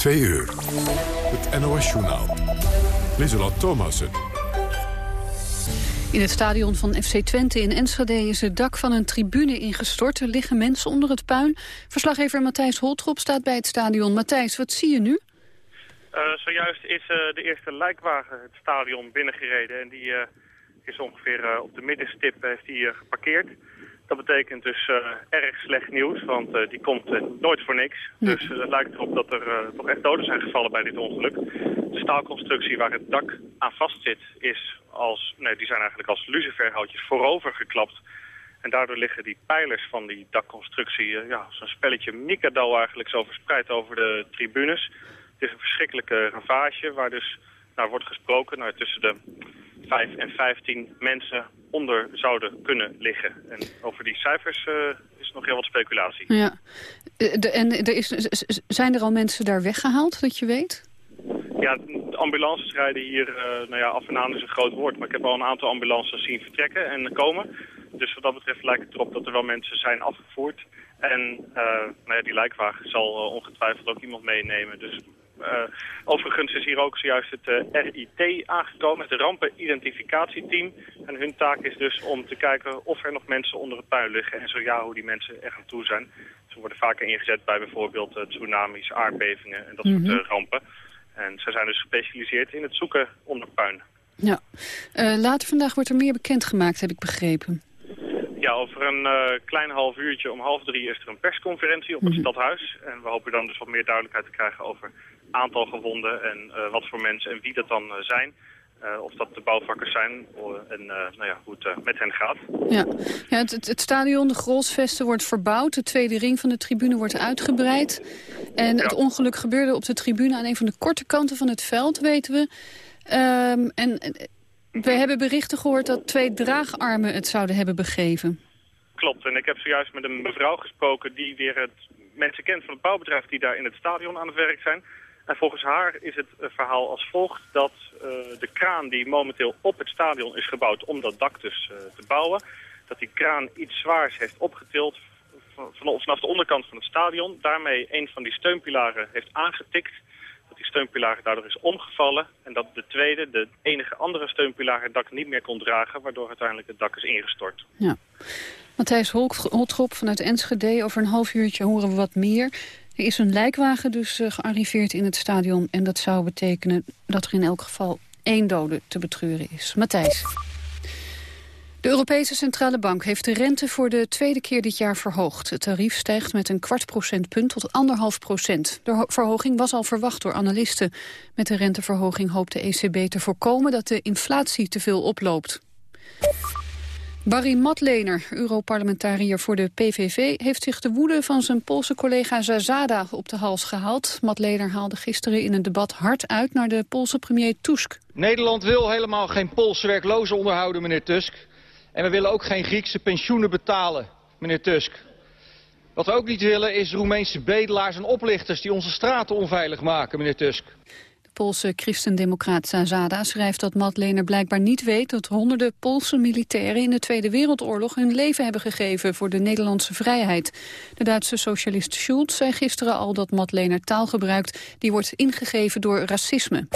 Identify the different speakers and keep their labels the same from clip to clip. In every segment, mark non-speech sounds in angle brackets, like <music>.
Speaker 1: Twee uur. Het NOS-journaal. Lieselot Thomassen.
Speaker 2: In het stadion van FC Twente in Enschede is het dak van een tribune ingestort. Er liggen mensen onder het puin. Verslaggever Matthijs Holtrop staat bij het stadion. Matthijs, wat zie je nu?
Speaker 3: Uh, zojuist is uh, de eerste lijkwagen het stadion binnengereden. En die uh, is ongeveer op de middenstip heeft die, geparkeerd. Dat betekent dus uh, erg slecht nieuws, want uh, die komt uh, nooit voor niks. Nee. Dus het lijkt erop dat er toch echt doden zijn gevallen bij dit ongeluk. De staalconstructie waar het dak aan vastzit, is als, nee, die zijn eigenlijk als luciferhoutjes voorover geklapt. En daardoor liggen die pijlers van die dakconstructie, ja, zo'n spelletje Mikado eigenlijk zo verspreid over de tribunes. Het is een verschrikkelijke ravage waar dus nou, wordt gesproken nou, tussen de 5 en 15 mensen onder zouden kunnen liggen. En over die cijfers uh, is nog heel wat speculatie.
Speaker 2: Ja. De, en er is, zijn er al mensen daar weggehaald, dat je weet?
Speaker 3: Ja, de ambulances rijden hier, uh, nou ja, af en aan is een groot woord, maar ik heb al een aantal ambulances zien vertrekken en komen. Dus wat dat betreft lijkt het erop dat er wel mensen zijn afgevoerd. En uh, nou ja, die lijkwagen zal ongetwijfeld ook iemand meenemen. Dus overigens is hier ook zojuist het eh, RIT aangekomen, het rampenidentificatieteam. En hun taak is dus om te kijken of er nog mensen onder het puin liggen en zo ja, hoe die mensen er aan toe zijn. Ze worden vaker ingezet bij bijvoorbeeld uh, tsunamis, aardbevingen en dat mm -hmm. soort rampen. En ze zijn dus gespecialiseerd in het zoeken onder puin.
Speaker 2: Ja. later vandaag wordt er meer bekendgemaakt, heb ik begrepen.
Speaker 3: Ja, over een uh, klein half uurtje om half drie is er een persconferentie op het mm -hmm. stadhuis. En we hopen dan dus wat meer duidelijkheid te krijgen over aantal gewonden en uh, wat voor mensen en wie dat dan uh, zijn. Uh, of dat de bouwvakkers zijn en nou ja, hoe het met hen gaat.
Speaker 2: Ja, ja het, het, het stadion, de Grolsvesten, wordt verbouwd. De tweede ring van de tribune wordt uitgebreid. En ja. het ongeluk gebeurde op de tribune aan een van de korte kanten van het veld, weten we. Um, en we hebben berichten gehoord dat twee draagarmen het zouden hebben begeven.
Speaker 3: Klopt, en ik heb zojuist met een mevrouw gesproken die weer het mensen kent van het bouwbedrijf die daar in het stadion aan het werk zijn. En volgens haar is het verhaal als volgt dat uh, de kraan die momenteel op het stadion is gebouwd om dat dak dus uh, te bouwen, dat die kraan iets zwaars heeft opgetild vanaf de onderkant van het stadion. Daarmee een van die steunpilaren heeft aangetikt. Dat die steunpilaar daardoor is omgevallen. En dat de tweede, de enige andere steunpilaar, het dak niet meer kon dragen. Waardoor uiteindelijk het dak is ingestort.
Speaker 2: Ja. Matthijs Holtrop vanuit Enschede. Over een half uurtje horen we wat meer. Er is een lijkwagen dus uh, gearriveerd in het stadion. En dat zou betekenen dat er in elk geval één dode te betreuren is. Matthijs. De Europese Centrale Bank heeft de rente voor de tweede keer dit jaar verhoogd. Het tarief stijgt met een kwart procentpunt tot anderhalf procent. De verhoging was al verwacht door analisten. Met de renteverhoging hoopt de ECB te voorkomen dat de inflatie te veel oploopt. Barry Matlener, Europarlementariër voor de PVV... heeft zich de woede van zijn Poolse collega Zazada op de hals gehaald. Matlener haalde gisteren in een debat hard uit naar de Poolse premier Tusk.
Speaker 4: Nederland wil helemaal geen Poolse werklozen onderhouden, meneer Tusk. En we willen ook geen Griekse pensioenen betalen, meneer Tusk. Wat we ook niet willen is Roemeense bedelaars en oplichters... die onze straten onveilig maken, meneer Tusk.
Speaker 2: Poolse christendemocraat Zazada schrijft dat Madlener blijkbaar niet weet dat honderden Poolse militairen in de Tweede Wereldoorlog hun leven hebben gegeven voor de Nederlandse vrijheid. De Duitse socialist Schulz zei gisteren al dat Madlener taal gebruikt die wordt ingegeven door racisme.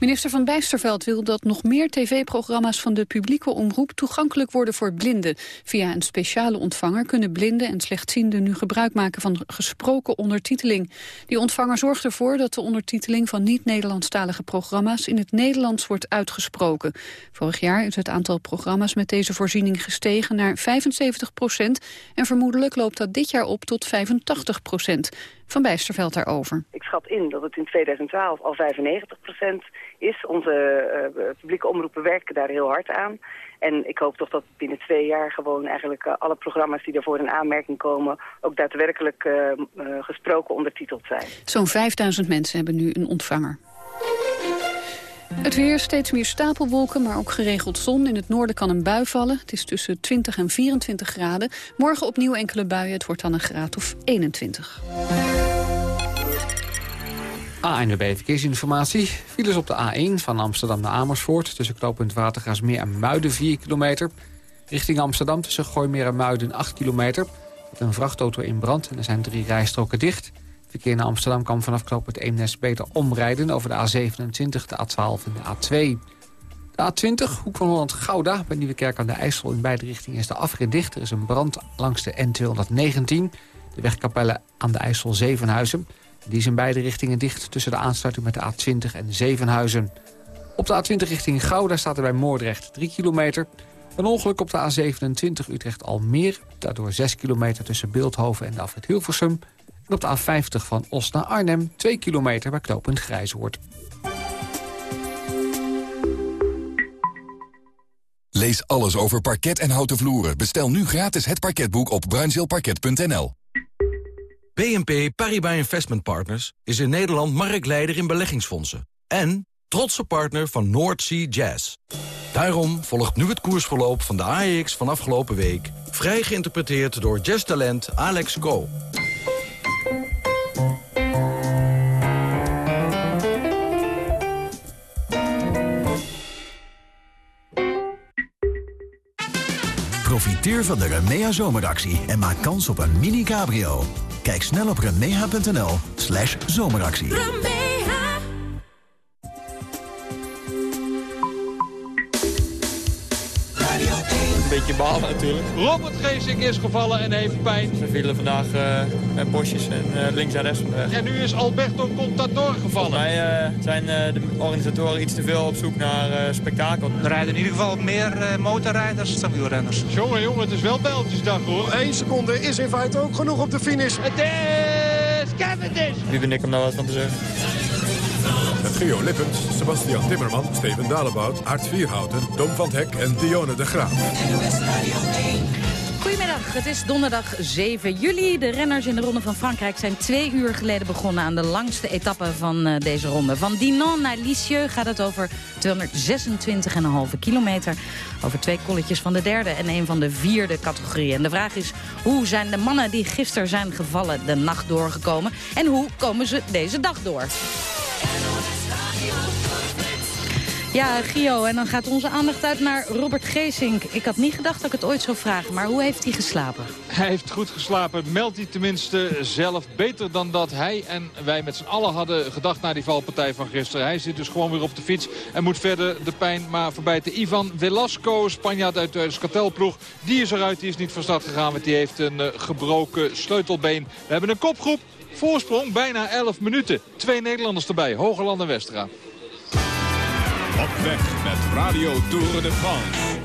Speaker 2: Minister van Bijsterveld wil dat nog meer tv-programma's van de publieke omroep toegankelijk worden voor blinden. Via een speciale ontvanger kunnen blinden en slechtzienden nu gebruik maken van gesproken ondertiteling. Die ontvanger zorgt ervoor dat de ondertiteling van niet-Nederlandstalige programma's in het Nederlands wordt uitgesproken. Vorig jaar is het aantal programma's met deze voorziening gestegen naar 75 procent en vermoedelijk loopt dat dit jaar op tot 85 procent. Van Bijsterveld daarover.
Speaker 5: Ik schat in dat het in 2012 al 95 procent is. Onze uh, publieke omroepen werken daar heel hard aan. En ik hoop toch dat binnen twee jaar gewoon eigenlijk uh, alle programma's die daarvoor in aanmerking komen... ook daadwerkelijk uh, gesproken ondertiteld zijn.
Speaker 2: Zo'n 5000 mensen hebben nu een ontvanger. Het weer, steeds meer stapelwolken, maar ook geregeld zon. In het noorden kan een bui vallen. Het is tussen 20 en 24 graden. Morgen opnieuw enkele buien. Het wordt dan een graad of 21.
Speaker 6: ANWB Verkeersinformatie. Files op de A1 van Amsterdam naar Amersfoort... tussen knooppunt Watergaasmeer en Muiden 4 kilometer. Richting Amsterdam tussen Gooimeer en Muiden 8 kilometer. Met een vrachtauto in brand en er zijn drie rijstroken dicht. Verkeer naar Amsterdam kan vanaf knooppunt Eemnes beter omrijden... over de A27, de A12 en de A2. De A20, hoek van Holland-Gouda, bij Nieuwekerk aan de IJssel... in beide richtingen is de afrit dicht. Er is een brand langs de N219, de wegkapelle aan de IJssel Zevenhuizen. Die is in beide richtingen dicht tussen de aansluiting met de A20 en Zevenhuizen. Op de A20 richting Gouda staat er bij Moordrecht 3 kilometer. Een ongeluk op de A27 Utrecht-Almeer. Daardoor 6 kilometer tussen Beeldhoven en de afrit Hilversum. En op de A50 van Os naar Arnhem 2 kilometer bij knooppunt Grijzoord.
Speaker 7: Lees alles over parket en houten vloeren. Bestel nu gratis het parketboek op bruinzeelparket.nl.
Speaker 8: BNP Paribas Investment Partners is in Nederland marktleider in beleggingsfondsen. En trotse partner van North Sea Jazz. Daarom volgt nu het koersverloop van de AEX van afgelopen week... vrij geïnterpreteerd door jazztalent Alex Go.
Speaker 9: Profiteer van de Remea zomeractie en maak kans op een mini-cabrio. Kijk snel op remea.nl slash zomeractie.
Speaker 10: Beetje balen natuurlijk.
Speaker 11: Robert Geesink is gevallen en heeft pijn.
Speaker 10: We vielen vandaag uh, bosjes en uh, links en rechts van de weg.
Speaker 11: En nu is Alberto Contador gevallen. Volgens
Speaker 10: mij uh, zijn de organisatoren iets te veel op zoek naar spektakel.
Speaker 12: Er rijden in ieder geval meer motorrijders dan wielrenners.
Speaker 11: Jongen, jongen, het is wel bijltjesdag hoor.
Speaker 13: Eén seconde is in feite ook genoeg op de finish.
Speaker 11: Het is Cavendish.
Speaker 10: Wie ben ik om daar wat van te zeggen?
Speaker 1: Met Geo Lippens, Sebastian Timmerman, Steven Dalebout, Art Vierhouten, Dom van Hek en Dione de Graaf.
Speaker 14: Goedemiddag, het is donderdag 7 juli. De renners in de Ronde van Frankrijk zijn twee uur geleden begonnen... aan de langste etappe van uh, deze ronde. Van Dinan naar Lisieux gaat het over 226,5 kilometer. Over twee kolletjes van de derde en een van de vierde categorie. En de vraag is, hoe zijn de mannen die gisteren zijn gevallen de nacht doorgekomen? En hoe komen ze deze dag door? Ja, Gio, en dan gaat onze aandacht uit naar Robert Geesink. Ik had niet gedacht dat ik het ooit zou vragen, maar hoe heeft hij geslapen?
Speaker 11: Hij heeft goed geslapen, meldt hij tenminste zelf. Beter dan dat hij en wij met z'n allen hadden gedacht naar die valpartij van gisteren. Hij zit dus gewoon weer op de fiets en moet verder de pijn maar voorbij te Ivan Velasco, Spanjaard uit de Skatelploeg. Die is eruit, die is niet van start gegaan, want die heeft een uh, gebroken sleutelbeen. We hebben een kopgroep, voorsprong bijna 11 minuten. Twee Nederlanders erbij, Hogeland en Westra.
Speaker 15: Op weg met Radio Tour de France.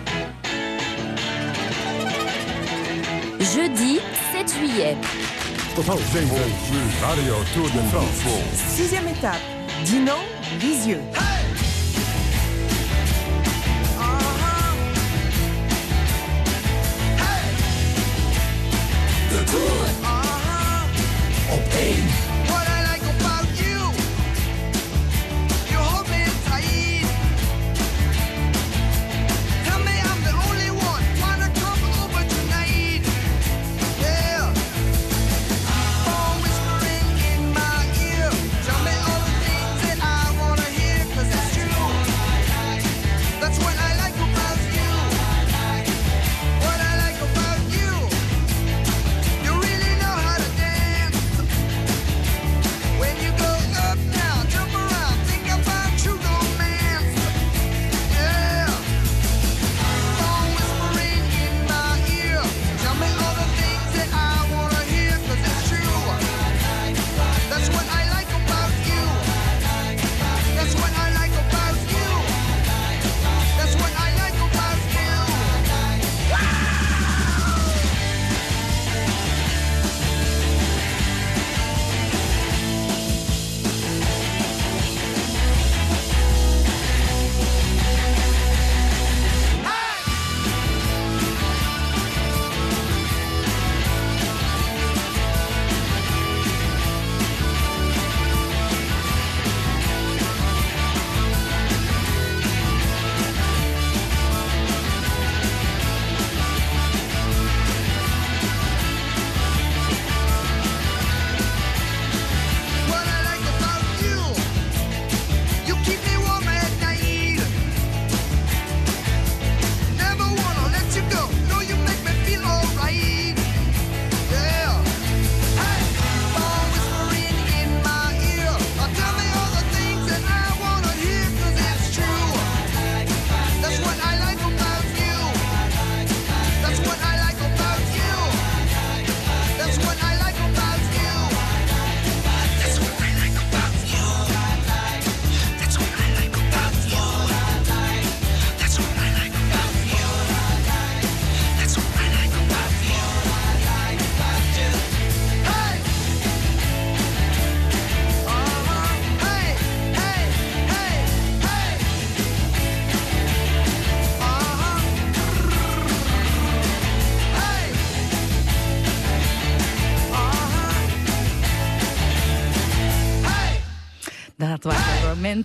Speaker 16: Jeudi 7 juillet.
Speaker 1: Tot half 7 Radio Tour de France.
Speaker 17: Sixième étape. Dinan, Lisieux. Hey!
Speaker 18: De Tour. Op 1.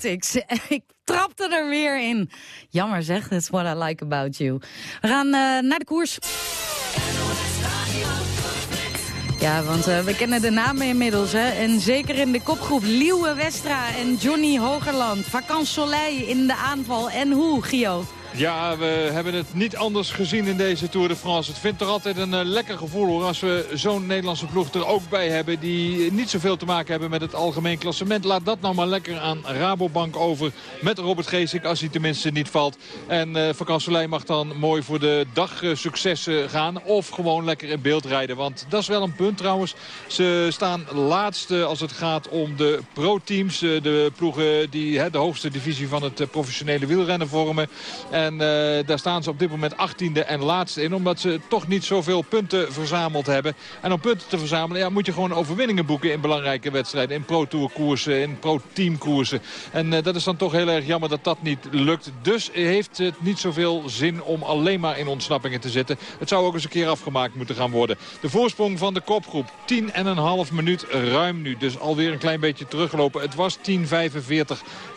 Speaker 18: <laughs>
Speaker 14: Ik trapte er weer in. Jammer zeg, that's what I like about you. We gaan uh, naar de koers. Ja, want uh, we kennen de namen inmiddels. Hè? En zeker in de kopgroep Liewe Westra en Johnny Hogerland. Vakant Soleil in de aanval. En hoe, Gio?
Speaker 11: Ja, we hebben het niet anders gezien in deze Tour de France. Het vindt toch altijd een uh, lekker gevoel hoor, als we zo'n Nederlandse ploeg er ook bij hebben... die niet zoveel te maken hebben met het algemeen klassement. Laat dat nou maar lekker aan Rabobank over met Robert Geesink, als hij tenminste niet valt. En uh, Van mag dan mooi voor de dag successen gaan of gewoon lekker in beeld rijden. Want dat is wel een punt trouwens. Ze staan laatste als het gaat om de pro-teams. de ploegen die de hoogste divisie van het professionele wielrennen vormen. En uh, daar staan ze op dit moment 18e en laatste in. Omdat ze toch niet zoveel punten verzameld hebben. En om punten te verzamelen ja, moet je gewoon overwinningen boeken in belangrijke wedstrijden. In pro-tour koersen, in pro-team koersen. En uh, dat is dan toch heel erg jammer dat dat niet lukt. Dus heeft het niet zoveel zin om alleen maar in ontsnappingen te zitten. Het zou ook eens een keer afgemaakt moeten gaan worden. De voorsprong van de kopgroep. 10,5 minuut ruim nu. Dus alweer een klein beetje teruggelopen. Het was 10,45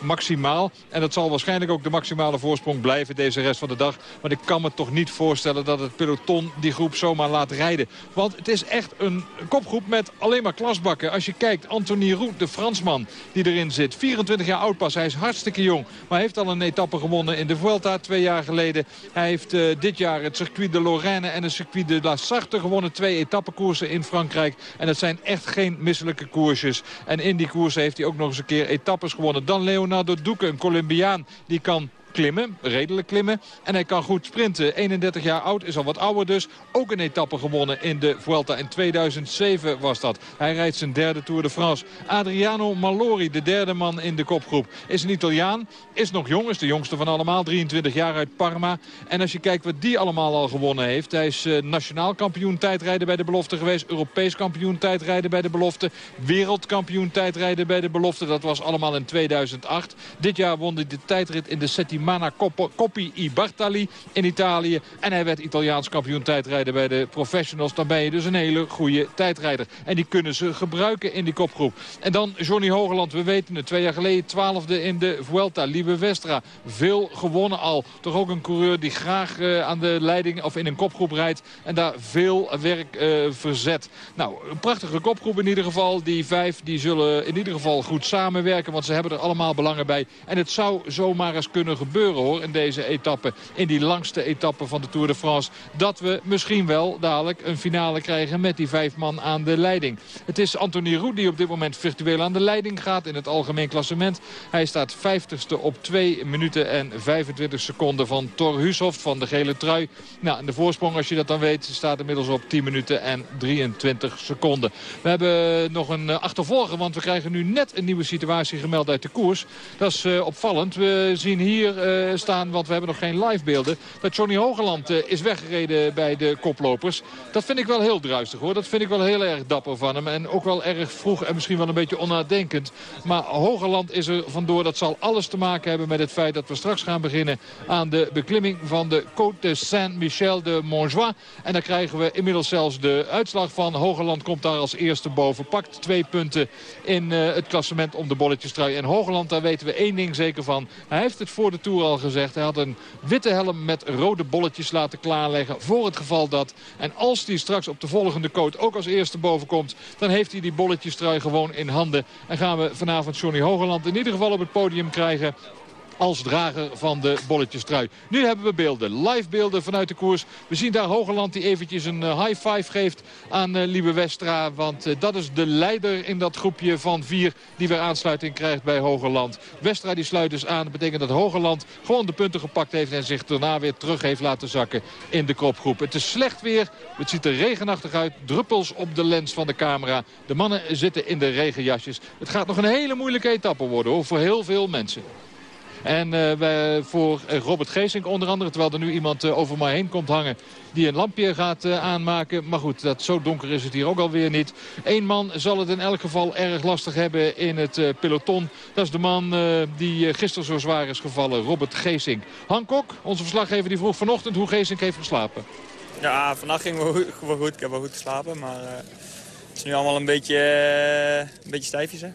Speaker 11: maximaal. En dat zal waarschijnlijk ook de maximale voorsprong blijven deze rest van de dag. Maar ik kan me toch niet voorstellen dat het peloton die groep zomaar laat rijden. Want het is echt een kopgroep met alleen maar klasbakken. Als je kijkt, Anthony Roux, de Fransman die erin zit. 24 jaar oud pas, hij is hartstikke jong. Maar heeft al een etappe gewonnen in de Vuelta twee jaar geleden. Hij heeft uh, dit jaar het circuit de Lorraine en het circuit de La Sarthe gewonnen. Twee etappekoersen in Frankrijk. En dat zijn echt geen misselijke koersjes. En in die koersen heeft hij ook nog eens een keer etappes gewonnen. Dan Leonardo Duque, een Colombiaan, die kan klimmen, redelijk klimmen. En hij kan goed sprinten. 31 jaar oud, is al wat ouder dus. Ook een etappe gewonnen in de Vuelta. In 2007 was dat. Hij rijdt zijn derde Tour de France. Adriano Malori, de derde man in de kopgroep, is een Italiaan. Is nog jong, is de jongste van allemaal. 23 jaar uit Parma. En als je kijkt wat die allemaal al gewonnen heeft. Hij is uh, nationaal kampioen tijdrijden bij de belofte geweest. Europees kampioen tijdrijden bij de belofte. Wereldkampioen tijdrijden bij de belofte. Dat was allemaal in 2008. Dit jaar won hij de tijdrit in de Settimana Mana Coppi i Bartali in Italië. En hij werd Italiaans kampioen tijdrijden bij de professionals. Dan ben je dus een hele goede tijdrijder. En die kunnen ze gebruiken in die kopgroep. En dan Johnny Hogeland. We weten het. Twee jaar geleden twaalfde in de Vuelta. Liebe Westra. Veel gewonnen al. Toch ook een coureur die graag uh, aan de leiding of in een kopgroep rijdt. En daar veel werk uh, verzet. Nou, een prachtige kopgroep in ieder geval. Die vijf die zullen in ieder geval goed samenwerken. Want ze hebben er allemaal belangen bij. En het zou zomaar eens kunnen gebeuren gebeuren hoor in deze etappe. In die langste etappe van de Tour de France. Dat we misschien wel dadelijk een finale krijgen met die vijf man aan de leiding. Het is Anthony Roux die op dit moment virtueel aan de leiding gaat in het algemeen klassement. Hij staat 50ste op 2 minuten en 25 seconden van Thor Hushoft van de gele trui. Nou, de voorsprong als je dat dan weet staat inmiddels op 10 minuten en 23 seconden. We hebben nog een achtervolger want we krijgen nu net een nieuwe situatie gemeld uit de koers. Dat is uh, opvallend. We zien hier uh, staan, want we hebben nog geen live beelden. Dat Johnny Hogeland uh, is weggereden bij de koplopers. Dat vind ik wel heel druistig hoor. Dat vind ik wel heel erg dapper van hem. En ook wel erg vroeg en misschien wel een beetje onnadenkend. Maar Hogeland is er vandoor. Dat zal alles te maken hebben met het feit dat we straks gaan beginnen aan de beklimming van de Côte de Saint-Michel de Montjoie. En dan krijgen we inmiddels zelfs de uitslag van. Hogeland komt daar als eerste boven. Pakt twee punten in uh, het klassement om de bolletjes trui. En Hogeland, daar weten we één ding zeker van. Hij heeft het voor de Al gezegd. Hij had een witte helm met rode bolletjes laten klaarleggen voor het geval dat. En als hij straks op de volgende coat ook als eerste boven komt... dan heeft hij die bolletjes trui gewoon in handen. En gaan we vanavond Johnny Hogeland in ieder geval op het podium krijgen als drager van de bolletjestrui. Nu hebben we beelden, live beelden vanuit de koers. We zien daar Hogeland die eventjes een uh, high five geeft aan uh, Liebe Westra. Want uh, dat is de leider in dat groepje van vier die weer aansluiting krijgt bij Hogeland. Westra die sluit dus aan. Dat betekent dat Hogeland gewoon de punten gepakt heeft en zich daarna weer terug heeft laten zakken in de kopgroep. Het is slecht weer. Het ziet er regenachtig uit. Druppels op de lens van de camera. De mannen zitten in de regenjasjes. Het gaat nog een hele moeilijke etappe worden voor heel veel mensen. En uh, wij, voor Robert Geesink onder andere, terwijl er nu iemand uh, over mij heen komt hangen die een lampje gaat uh, aanmaken. Maar goed, dat, zo donker is het hier ook alweer niet. Eén man zal het in elk geval erg lastig hebben in het peloton. Dat is de man die gisteren zo zwaar is gevallen, Robert Geesink. Han Kok, onze verslaggever, die vroeg vanochtend hoe Geesink heeft geslapen.
Speaker 10: Ja, vannacht ging wel goed, wel goed. Ik heb wel goed geslapen, maar het is nu allemaal een beetje, een beetje stijfjes hè.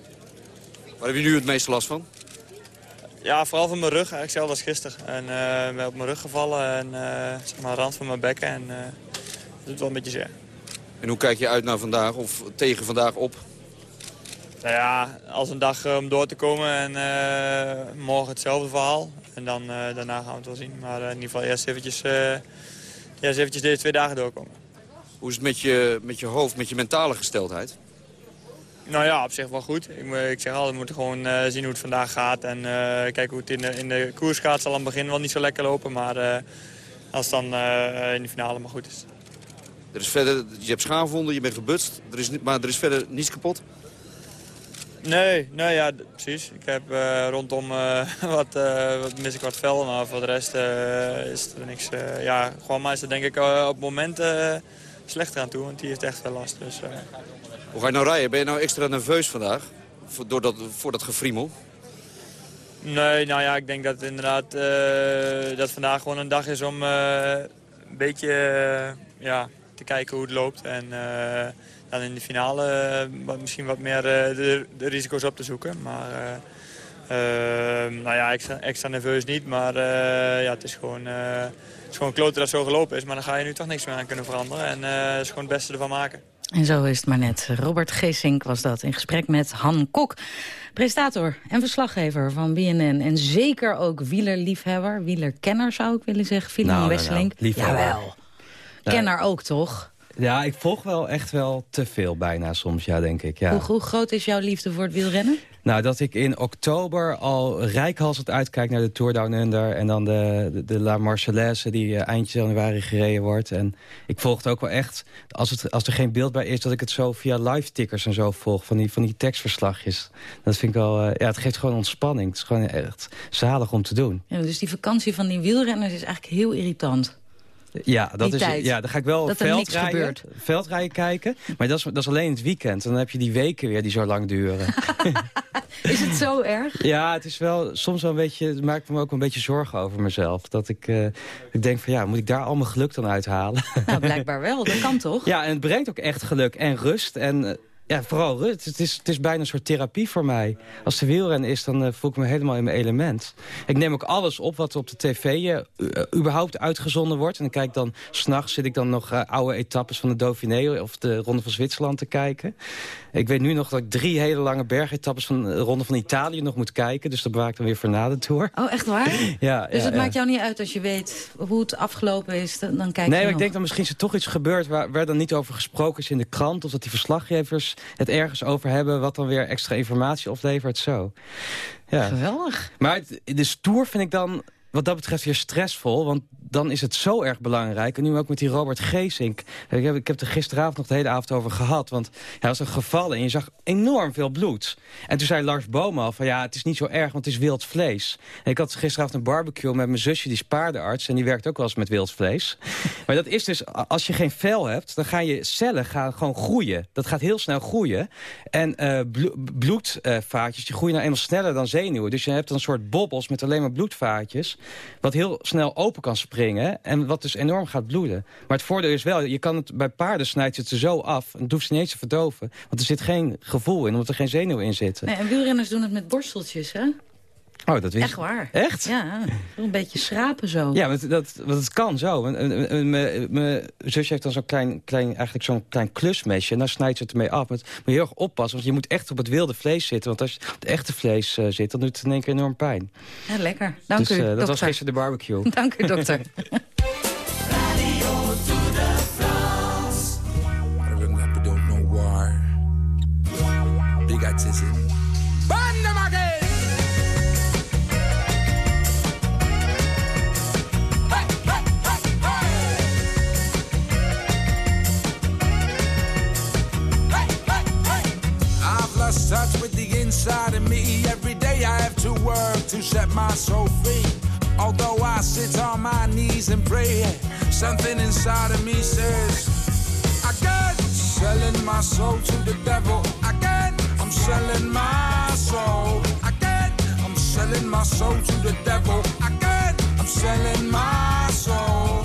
Speaker 9: Waar heb je nu het meeste last van?
Speaker 10: Ja, vooral van mijn rug, eigenlijk hetzelfde als gisteren. En uh, ik ben op mijn rug gevallen en uh, zeg maar rand van mijn bekken. En uh, dat doet wel een beetje zeer.
Speaker 9: En hoe kijk je uit naar vandaag of tegen vandaag op?
Speaker 10: Nou ja, als een dag om door te komen en morgen hetzelfde verhaal. En dan, daarna gaan we het wel zien. Maar in ieder geval eerst eventjes, eerst eventjes deze twee dagen doorkomen.
Speaker 9: Hoe is het met je, met je hoofd, met je mentale gesteldheid?
Speaker 10: Nou ja, op zich wel goed. Ik, ik zeg al, we moeten gewoon uh, zien hoe het vandaag gaat. En uh, kijken hoe het in de, in de koers gaat. zal aan het begin wel niet zo lekker lopen. Maar uh, als het dan in de finale maar goed is.
Speaker 9: Er is verder, je hebt schaafwonden, je bent gebutst. Er is, maar er is verder niets kapot?
Speaker 10: Nee, nee ja, precies. Ik heb rondom <laughs> wat, wat mis ik wat vel. Maar voor de rest is er niks. ja, gewoon maar is het denk ik op het moment slechter aan toe. Want die heeft echt veel last. Dus,
Speaker 9: hoe ga je nou rijden? Ben je nou extra nerveus vandaag? Door dat, voor dat gefriemel?
Speaker 10: Nee, nou ja, ik denk dat inderdaad uh, dat vandaag gewoon een dag is om uh, een beetje uh, ja, te kijken hoe het loopt. En dan in de finale misschien wat meer de, de, risico's op te zoeken. Maar nou ja, extra, extra nerveus niet. Maar ja, het is gewoon, het is gewoon kloten dat zo gelopen is. Maar dan ga je nu toch niks meer aan kunnen veranderen. En het is gewoon het beste ervan maken.
Speaker 14: En zo is het maar net. Robert Geesink was dat in gesprek met Han Kok. Presentator en verslaggever van BNN. En zeker ook wielerliefhebber, wielerkenner zou ik willen zeggen. Filimon nou, Wesseling. Nou, nou, Jawel. Kenner ook, toch?
Speaker 19: Ja, ik volg wel echt wel te veel bijna soms, ja, denk ik. Ja.
Speaker 14: Hoe, hoe groot is jouw liefde voor het wielrennen?
Speaker 19: Nou, dat ik in oktober al rijkhalsend uitkijk naar de Tour Down Under... en dan de, de, de La Marseillaise die uh, eind januari gereden wordt. En ik volg het ook wel echt, als, het, als er geen beeld bij is... dat ik het zo via live tickers en zo volg, van die, van die tekstverslagjes. Dat vind ik wel, uh, ja, het geeft gewoon ontspanning. Het is gewoon echt zalig om te doen.
Speaker 14: Ja, dus die vakantie van die wielrenners is eigenlijk heel irritant.
Speaker 19: Ja, dat is, ja, dan ga ik wel veldrijden, veldrijden kijken. Maar dat is, dat is alleen het weekend. En dan heb je die weken weer die zo lang duren. <laughs>
Speaker 14: is het zo erg?
Speaker 19: Ja, het is wel soms wel een beetje... Het maakt me ook een beetje zorgen over mezelf. Dat ik, uh, ik denk van ja, moet ik daar al mijn geluk dan uithalen?
Speaker 14: Nou, blijkbaar wel. Dat kan toch? <laughs>
Speaker 19: Ja, en het brengt ook echt geluk en rust. En eh, ja, vooral. Het is, het is bijna een soort therapie voor mij. Als de wielrennen is, dan uh, voel ik me helemaal in mijn element. Ik neem ook alles op wat op de tv uh, überhaupt uitgezonden wordt. En dan kijk dan, s'nachts zit ik dan nog uh, oude etappes van de Dauphiné... of de Ronde van Zwitserland te kijken. Ik weet nu nog dat ik drie hele lange bergetappes van de Ronde van Italië nog moet kijken. Dus dat bewaak ik dan weer voor na de Tour.
Speaker 14: Oh, echt waar? <laughs>
Speaker 19: ja,
Speaker 14: dus
Speaker 19: ja,
Speaker 14: het maakt jou niet uit als je weet hoe het afgelopen is? Dan, dan kijk
Speaker 19: nee,
Speaker 14: je
Speaker 19: maar ik denk dat misschien is er toch iets gebeurd... Waar, waar dan niet over gesproken is in de krant... of dat die verslaggevers het ergens over hebben... wat dan weer extra informatie oplevert, zo. Ja.
Speaker 14: Geweldig.
Speaker 19: Maar de stoer vind ik dan wat dat betreft weer stressvol. Want dan is het zo erg belangrijk. En nu ook met die Robert Geesink. Ik heb, ik heb er gisteravond nog de hele avond over gehad. Want hij was er gevallen en je zag enorm veel bloed. En toen zei Lars Boom van ja, het is niet zo erg, want het is wild vlees. Ik had gisteravond een barbecue met mijn zusje, die is paardenarts. En die werkt ook wel eens met wild vlees. <laughs> maar dat is dus, als je geen vel hebt, dan gaan je cellen gaan gewoon groeien. Dat gaat heel snel groeien. En uh, bloedvaatjes, die groeien nou eenmaal sneller dan zenuwen. Dus je hebt dan een soort bobbels met alleen maar bloedvaatjes. Wat heel snel open kan springen. En wat dus enorm gaat bloeden. Maar het voordeel is wel, je kan het bij paarden snijdt het zo af. En het hoeft ze niet eens te verdoven. Want er zit geen gevoel in, omdat er geen zenuw in zitten.
Speaker 14: Nee, en wielrenners doen het met borsteltjes, hè?
Speaker 19: Oh, dat wist
Speaker 14: Echt waar.
Speaker 19: Echt?
Speaker 14: Ja, een beetje schrapen zo.
Speaker 19: Ja, want dat, want het kan zo. Mijn zusje heeft dan zo'n klein, klein, eigenlijk zo'n klein klusmesje. En dan snijdt ze het ermee af. Maar moet je heel erg oppassen, want je moet echt op het wilde vlees zitten. Want als je op het echte vlees uh, zit, dan doet het in één keer enorm pijn.
Speaker 14: Ja, lekker. Dank
Speaker 19: dus,
Speaker 14: u,
Speaker 19: uh,
Speaker 14: Dat
Speaker 19: dokter. was gisteren de barbecue. <laughs>
Speaker 14: Dank u, dokter. <laughs>
Speaker 20: Big lost inside of me. Every day I have to work to set my soul free. Although I sit on my knees and pray, something inside of me says, Again, selling my soul to the devil. Again, I'm selling my soul. Again, I'm selling my soul to the devil. Again, I'm selling my soul.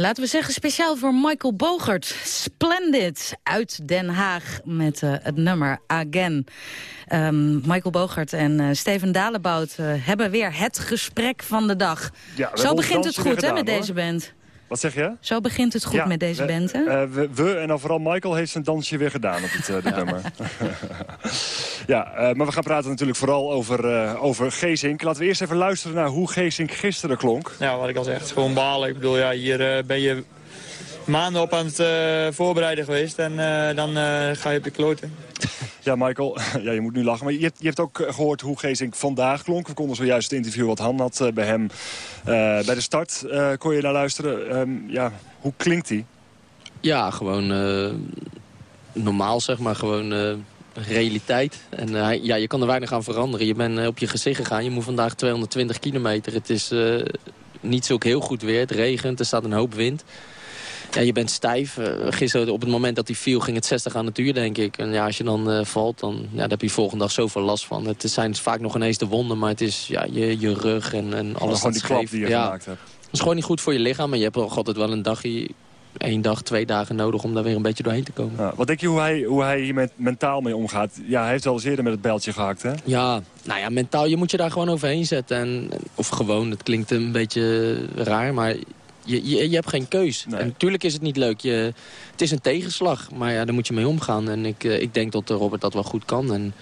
Speaker 14: Laten we zeggen speciaal voor Michael Bogert. Splendid uit Den Haag met eh, het nummer Again. Ehm, Michael Bogert en eh, Steven Dalebout eh, hebben weer het gesprek van de dag.
Speaker 21: Ja,
Speaker 14: Zo begint het goed hè, met deze band.
Speaker 21: Wat zeg je?
Speaker 14: Zo begint het goed
Speaker 21: Ja,
Speaker 14: met deze band, hè?
Speaker 21: eh, we, we en dan vooral Michael heeft zijn dansje weer gedaan op dit, eh, dit <laughs> nummer. <laughs> ja, eh, maar we gaan praten natuurlijk vooral over, eh over Geesink. Laten we eerst even luisteren naar hoe Geesink gisteren klonk.
Speaker 10: Ja, wat ik al zeg, het is gewoon balen. Ik bedoel, ja, hier ben je maanden op aan het eh, voorbereiden geweest en eh, dan eh, ga je op je kloten. <laughs>
Speaker 21: Ja, Michael, <laughs> ja, je moet nu lachen. Maar je hebt, je hebt ook eh, gehoord hoe Geesink vandaag klonk. We konden zojuist het interview wat Han had eh, bij hem eh, bij de start. eh, kon je naar luisteren. Ehm, ja, hoe klinkt hij?
Speaker 22: Ja, gewoon eh, normaal zeg maar. Gewoon eh, realiteit. En ja, je kan er weinig aan veranderen. Je bent op je gezicht gegaan. Je moet vandaag 220 kilometer. Het is eh, niet zo heel goed weer. Het regent, er staat een hoop wind. Ja, je bent stijf. Eh, gisteren op het moment dat hij viel ging het 60 aan het uur, denk ik. En ja, als je dan eh, valt, dan ja, daar heb je volgende dag zoveel last van. Het zijn vaak nog ineens de wonden, maar het is ja, je, je rug en, en alles
Speaker 21: Gewoon
Speaker 22: dat
Speaker 21: die klap
Speaker 22: scheef.
Speaker 21: die je
Speaker 22: ja,
Speaker 21: gemaakt hebt.
Speaker 22: Het is gewoon niet goed voor je lichaam. Maar je hebt ook altijd wel een dagje, één dag, twee dagen nodig om daar weer een beetje doorheen te komen.
Speaker 21: Ja, wat denk je hoe hij, hoe hij hier met, mentaal mee omgaat? Ja, hij heeft wel eens eerder met het bijltje gehakt, hè?
Speaker 22: Ja, nou ja, mentaal, je moet je daar gewoon overheen zetten. En, of gewoon, het klinkt een beetje raar, maar je, je, je hebt geen keus. En natuurlijk is het niet leuk. Je, het is een tegenslag, maar ja, daar moet je mee omgaan. En ik, eh, ik denk dat eh, Robert dat wel goed kan. En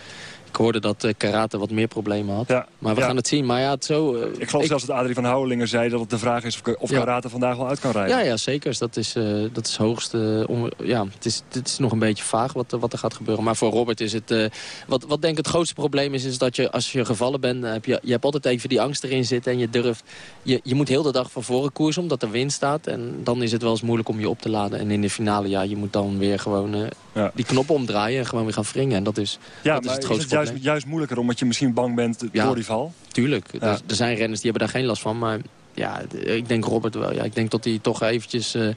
Speaker 22: ik hoorde dat eh, karate wat meer problemen had. maar we
Speaker 21: ja.
Speaker 22: gaan het zien. Maar ja, het zo... eh,
Speaker 21: Ik geloof zelfs dat Adrie van Houwelingen zei dat het de vraag is of, of
Speaker 22: Ja.
Speaker 21: karate vandaag wel uit kan rijden.
Speaker 22: Ja, ja, zeker. Dat is, eh dat is hoogste... om- ja, het is, het is nog een beetje vaag wat, er- wat er gaat gebeuren. Maar voor Robert is het... wat, wat denk ik het grootste probleem is, is dat je als je gevallen bent... heb je, je hebt altijd even die angst erin zitten en je durft... Je, je moet heel de dag van voren koersen omdat er wind staat. En dan is het wel eens moeilijk om je op te laden. En in de finale, ja, je moet dan weer gewoon die knop omdraaien... en gewoon weer gaan wringen. En dat is, dat is het grootste
Speaker 21: juist, juist moeilijker omdat je misschien bang bent
Speaker 22: Ja.
Speaker 21: door die val?
Speaker 22: Tuurlijk.
Speaker 21: Ja.
Speaker 22: Er, er zijn renners die hebben daar geen last van. Maar ja, ik denk Robert wel. Ja, ik denk dat hij toch eventjes... eh,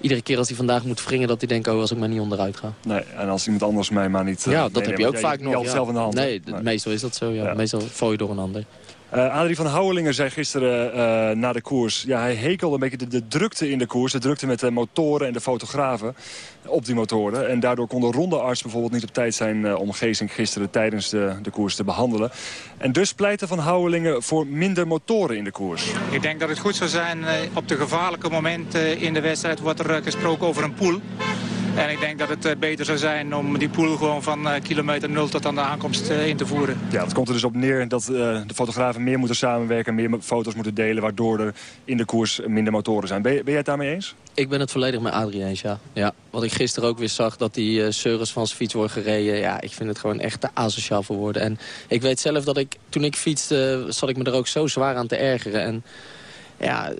Speaker 22: iedere keer als hij vandaag moet wringen... dat hij denkt, oh, als ik maar niet onderuit ga.
Speaker 21: Nee, en als iemand anders mij maar niet... eh,
Speaker 22: ja, dat heb je ook vaak nog.
Speaker 21: je zelf in de hand.
Speaker 22: Nee, d- meestal is dat zo. Ja. Meestal val je door een ander.
Speaker 21: Uh, Adrie van Houwelingen zei gisteren uh, na de koers... Ja, hij hekelde een beetje de, drukte in de koers. De drukte met de motoren en de fotografen op die motoren. En daardoor kon de rondearts bijvoorbeeld niet op tijd zijn... Uh, om Geesink gisteren tijdens de, de koers te behandelen. En dus pleitte van Houwelingen voor minder motoren in de koers.
Speaker 12: Ik denk dat het goed zou zijn op de gevaarlijke momenten in de wedstrijd... wordt er gesproken over een pool. En ik denk dat het eh, beter zou zijn om die pool gewoon van eh, kilometer nul tot aan de aankomst eh, in te voeren.
Speaker 21: Ja, het komt er dus op neer dat de fotografen meer moeten samenwerken... meer foto's moeten delen, waardoor er in de koers minder motoren zijn. Ben, ben jij het daarmee eens?
Speaker 22: Ik ben het volledig met Adrie eens, ja. ja. Wat ik gisteren ook weer zag, dat die uh, van zijn fiets wordt gereden. Ja, ik vind het gewoon echt te asociaal voor woorden. En ik weet zelf dat ik, toen ik fietste, zat ik me er ook zo zwaar aan te ergeren. En ja,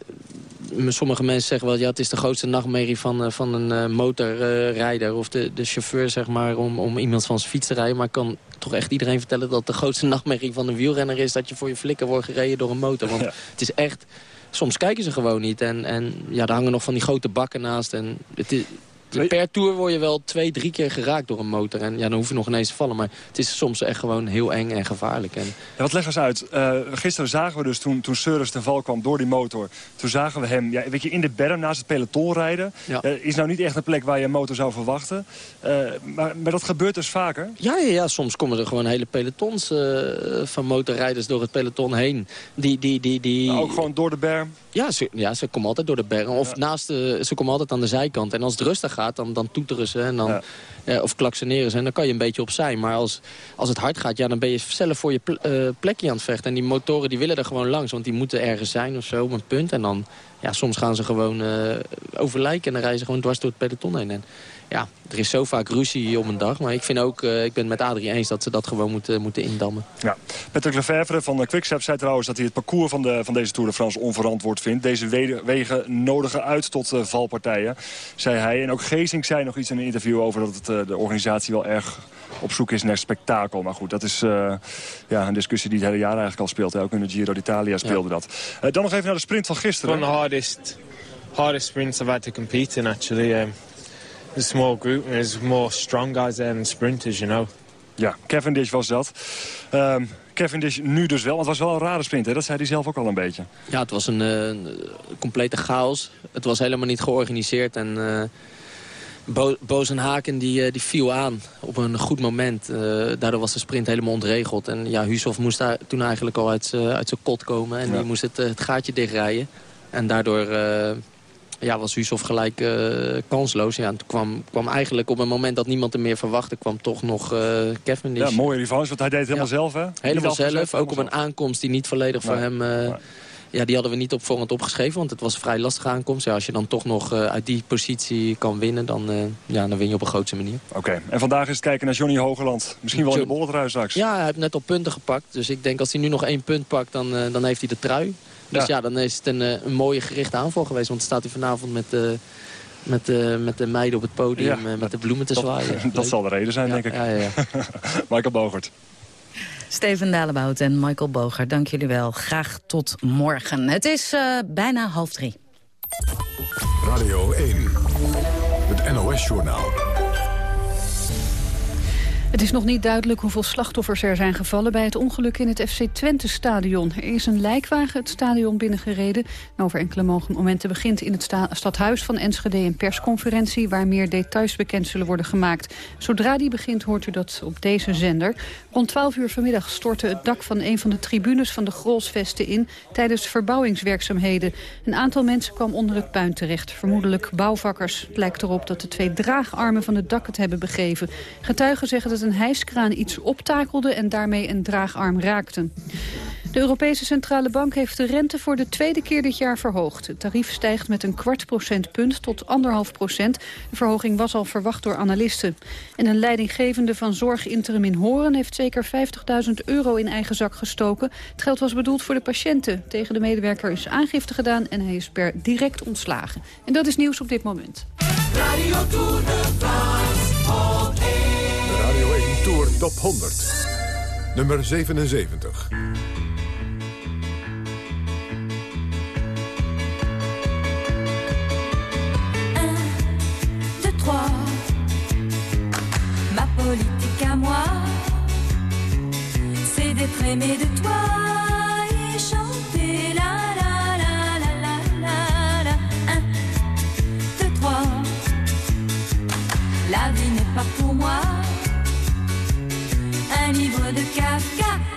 Speaker 22: sommige mensen zeggen wel, ja, het is de grootste nachtmerrie van, eh, van een uh, motorrijder of de, de chauffeur, zeg maar, om, om iemand van zijn fiets te rijden. Maar ik kan toch echt iedereen vertellen dat de grootste nachtmerrie van een wielrenner is dat je voor je flikker wordt gereden door een motor. Want het is echt, soms kijken ze gewoon niet. En, en ja, er hangen nog van die grote bakken naast. En het is, Per tour word je wel twee, drie keer geraakt door een motor. En ja, dan hoef je nog ineens te vallen. Maar het is soms echt gewoon heel eng en gevaarlijk. En...
Speaker 21: Ja, wat leg eens uit. Uh, gisteren zagen we dus toen, toen Seurus ten val kwam door die motor. Toen zagen we hem ja, weet je, in de berm naast het peloton rijden. Ja. Uh, is nou niet echt een plek waar je een motor zou verwachten. Uh, maar, maar dat gebeurt dus vaker?
Speaker 22: Ja, ja, ja, soms komen er gewoon hele pelotons van motorrijders door het peloton heen. Die, die, die, die...
Speaker 21: ook gewoon door de berm?
Speaker 22: Ja, ze, ja, ze komen altijd door de berm. Of naast de, ze komen altijd aan de zijkant. En als het rustig gaat, dan, dan toeteren ze. En dan, ja. of klakseneren ze. En dan kan je een beetje opzij. Maar als, als het hard gaat, ja, dan ben je zelf voor je uh, plekje aan het vechten. En die motoren die willen er gewoon langs. Want die moeten ergens zijn of zo op een punt. En dan, ja, soms gaan ze gewoon uh, overlijken. En dan rijden ze gewoon dwars door het peloton heen. En, ja, er is zo vaak ruzie om een dag. Maar ik vind ook, uh, ik ben het met Adrie eens dat ze dat gewoon moeten, moeten indammen.
Speaker 21: Ja. Patrick Lefevre van Quickstep zei trouwens dat hij het parcours van, de, van deze Tour de France onverantwoord vindt. Deze wegen nodigen uit tot uh, valpartijen, zei hij. En ook Geesink zei nog iets in een interview over dat het, uh, de organisatie wel erg op zoek is naar spektakel. Maar goed, dat is ja, een discussie die het hele jaar eigenlijk al speelt. Hè. Ook in de Giro d'Italia speelde ja. dat. dan nog even naar de sprint van gisteren.
Speaker 23: One of the hardest, hardest sprints I've had to compete in actually. Um... a small group and there's more strong guys there than sprinters, you know.
Speaker 21: Ja, Cavendish was dat. Um, Cavendish nu dus wel. Het was wel een rare sprint, hè? dat zei hij zelf ook al een beetje.
Speaker 22: Ja, het was een, uh, een complete chaos. Het was helemaal niet georganiseerd. En uh, Bo Boos en Haken die, uh, die viel aan op een goed moment. daardoor was de sprint helemaal ontregeld. En ja, Hushoff moest daar toen eigenlijk al uit, uit zijn kot komen. En ja. die moest het, het gaatje dichtrijden. En daardoor ja, was Husov gelijk uh, kansloos. Ja, en toen kwam, kwam eigenlijk op een moment dat niemand er meer verwachtte... kwam toch nog uh, Kevin.
Speaker 21: Ja, mooie revanche, want hij deed het helemaal zelf, hè?
Speaker 22: Helemaal zelf, ook op een aankomst die niet volledig voor hem... Uh, ja, die hadden we niet op voorhand opgeschreven, want het was een vrij lastige aankomst. Ja, als je dan toch nog uit die positie kan winnen, dan, ja, dan win je op een grootste manier.
Speaker 21: Oké, en vandaag is het kijken naar Johnny Hogeland. Misschien wel in de bolletrui straks.
Speaker 22: Ja, hij heeft net al punten gepakt. Dus ik denk als hij nu nog één punt pakt, dan, dan heeft hij de trui. Dus ja, dan is het een, eh, een mooie gerichte aanval geweest. Want staat hij vanavond met, uh, met, uh, met de meiden op het podium ja, met de bloemen te
Speaker 21: dat,
Speaker 22: zwaaien. <laughs>
Speaker 21: Dat zal de reden zijn, denk ik.
Speaker 22: Ja, ja, <laughs>
Speaker 21: Michael Bogert.
Speaker 14: Steven Dalebout en Michael Boger, dank jullie wel. Graag tot morgen. Het is uh, bijna half drie.
Speaker 1: Radio 1, het NOS-journaal.
Speaker 2: Het is nog niet duidelijk hoeveel slachtoffers er zijn gevallen bij het ongeluk in het FC Twente-stadion. Er is een lijkwagen het stadion binnengereden. over enkele momenten begint in het stadhuis van Enschede een persconferentie waar meer details bekend zullen worden gemaakt. Zodra die begint hoort u dat op deze zender. Rond 12 uur vanmiddag stortte het dak van een van de tribunes van de Grolsvesten in tijdens verbouwingswerkzaamheden. Een aantal mensen kwam onder het puin terecht, vermoedelijk bouwvakkers. Het lijkt erop dat de twee draagarmen van het dak het hebben begeven. Getuigen zeggen dat een hijskraan iets optakelde en daarmee een draagarm raakte. De Europese Centrale Bank heeft de rente voor de tweede keer dit jaar verhoogd. Het tarief stijgt met een kwart procentpunt tot anderhalf procent. De verhoging was al verwacht door analisten. En een leidinggevende van Zorg Interim in Horen heeft zeker 50.000 euro in eigen zak gestoken. Het geld was bedoeld voor de patiënten. Tegen de medewerker is aangifte gedaan en hij is per direct ontslagen. En dat is nieuws op dit moment. Radio
Speaker 1: Top 100. Nummer 77.
Speaker 16: Aimer de toi
Speaker 24: et chanter la la la la la la la un, deux, trois. La vie n'est pas pour moi. un livre de
Speaker 16: Kafka.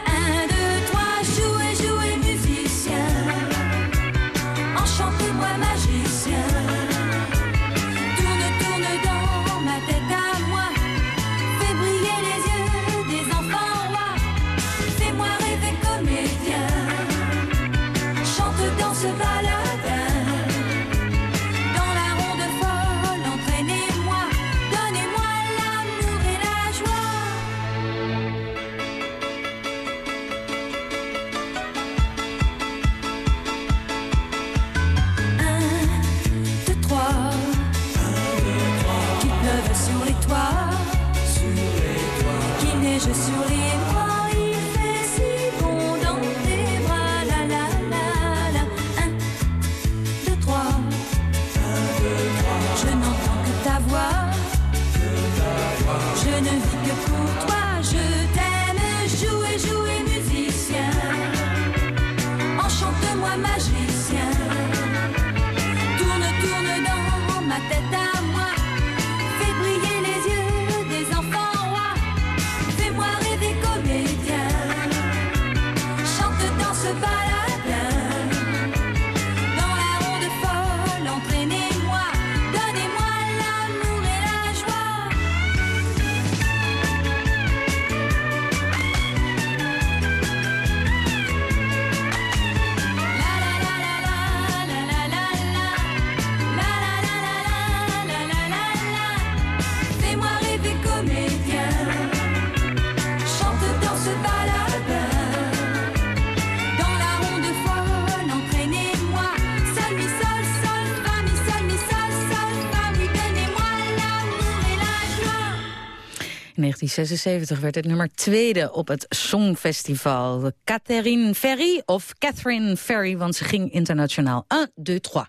Speaker 16: 1976 werd het nummer tweede op het Songfestival. Catherine Ferry of Catherine Ferry, want ze ging internationaal. 1, 2, 3.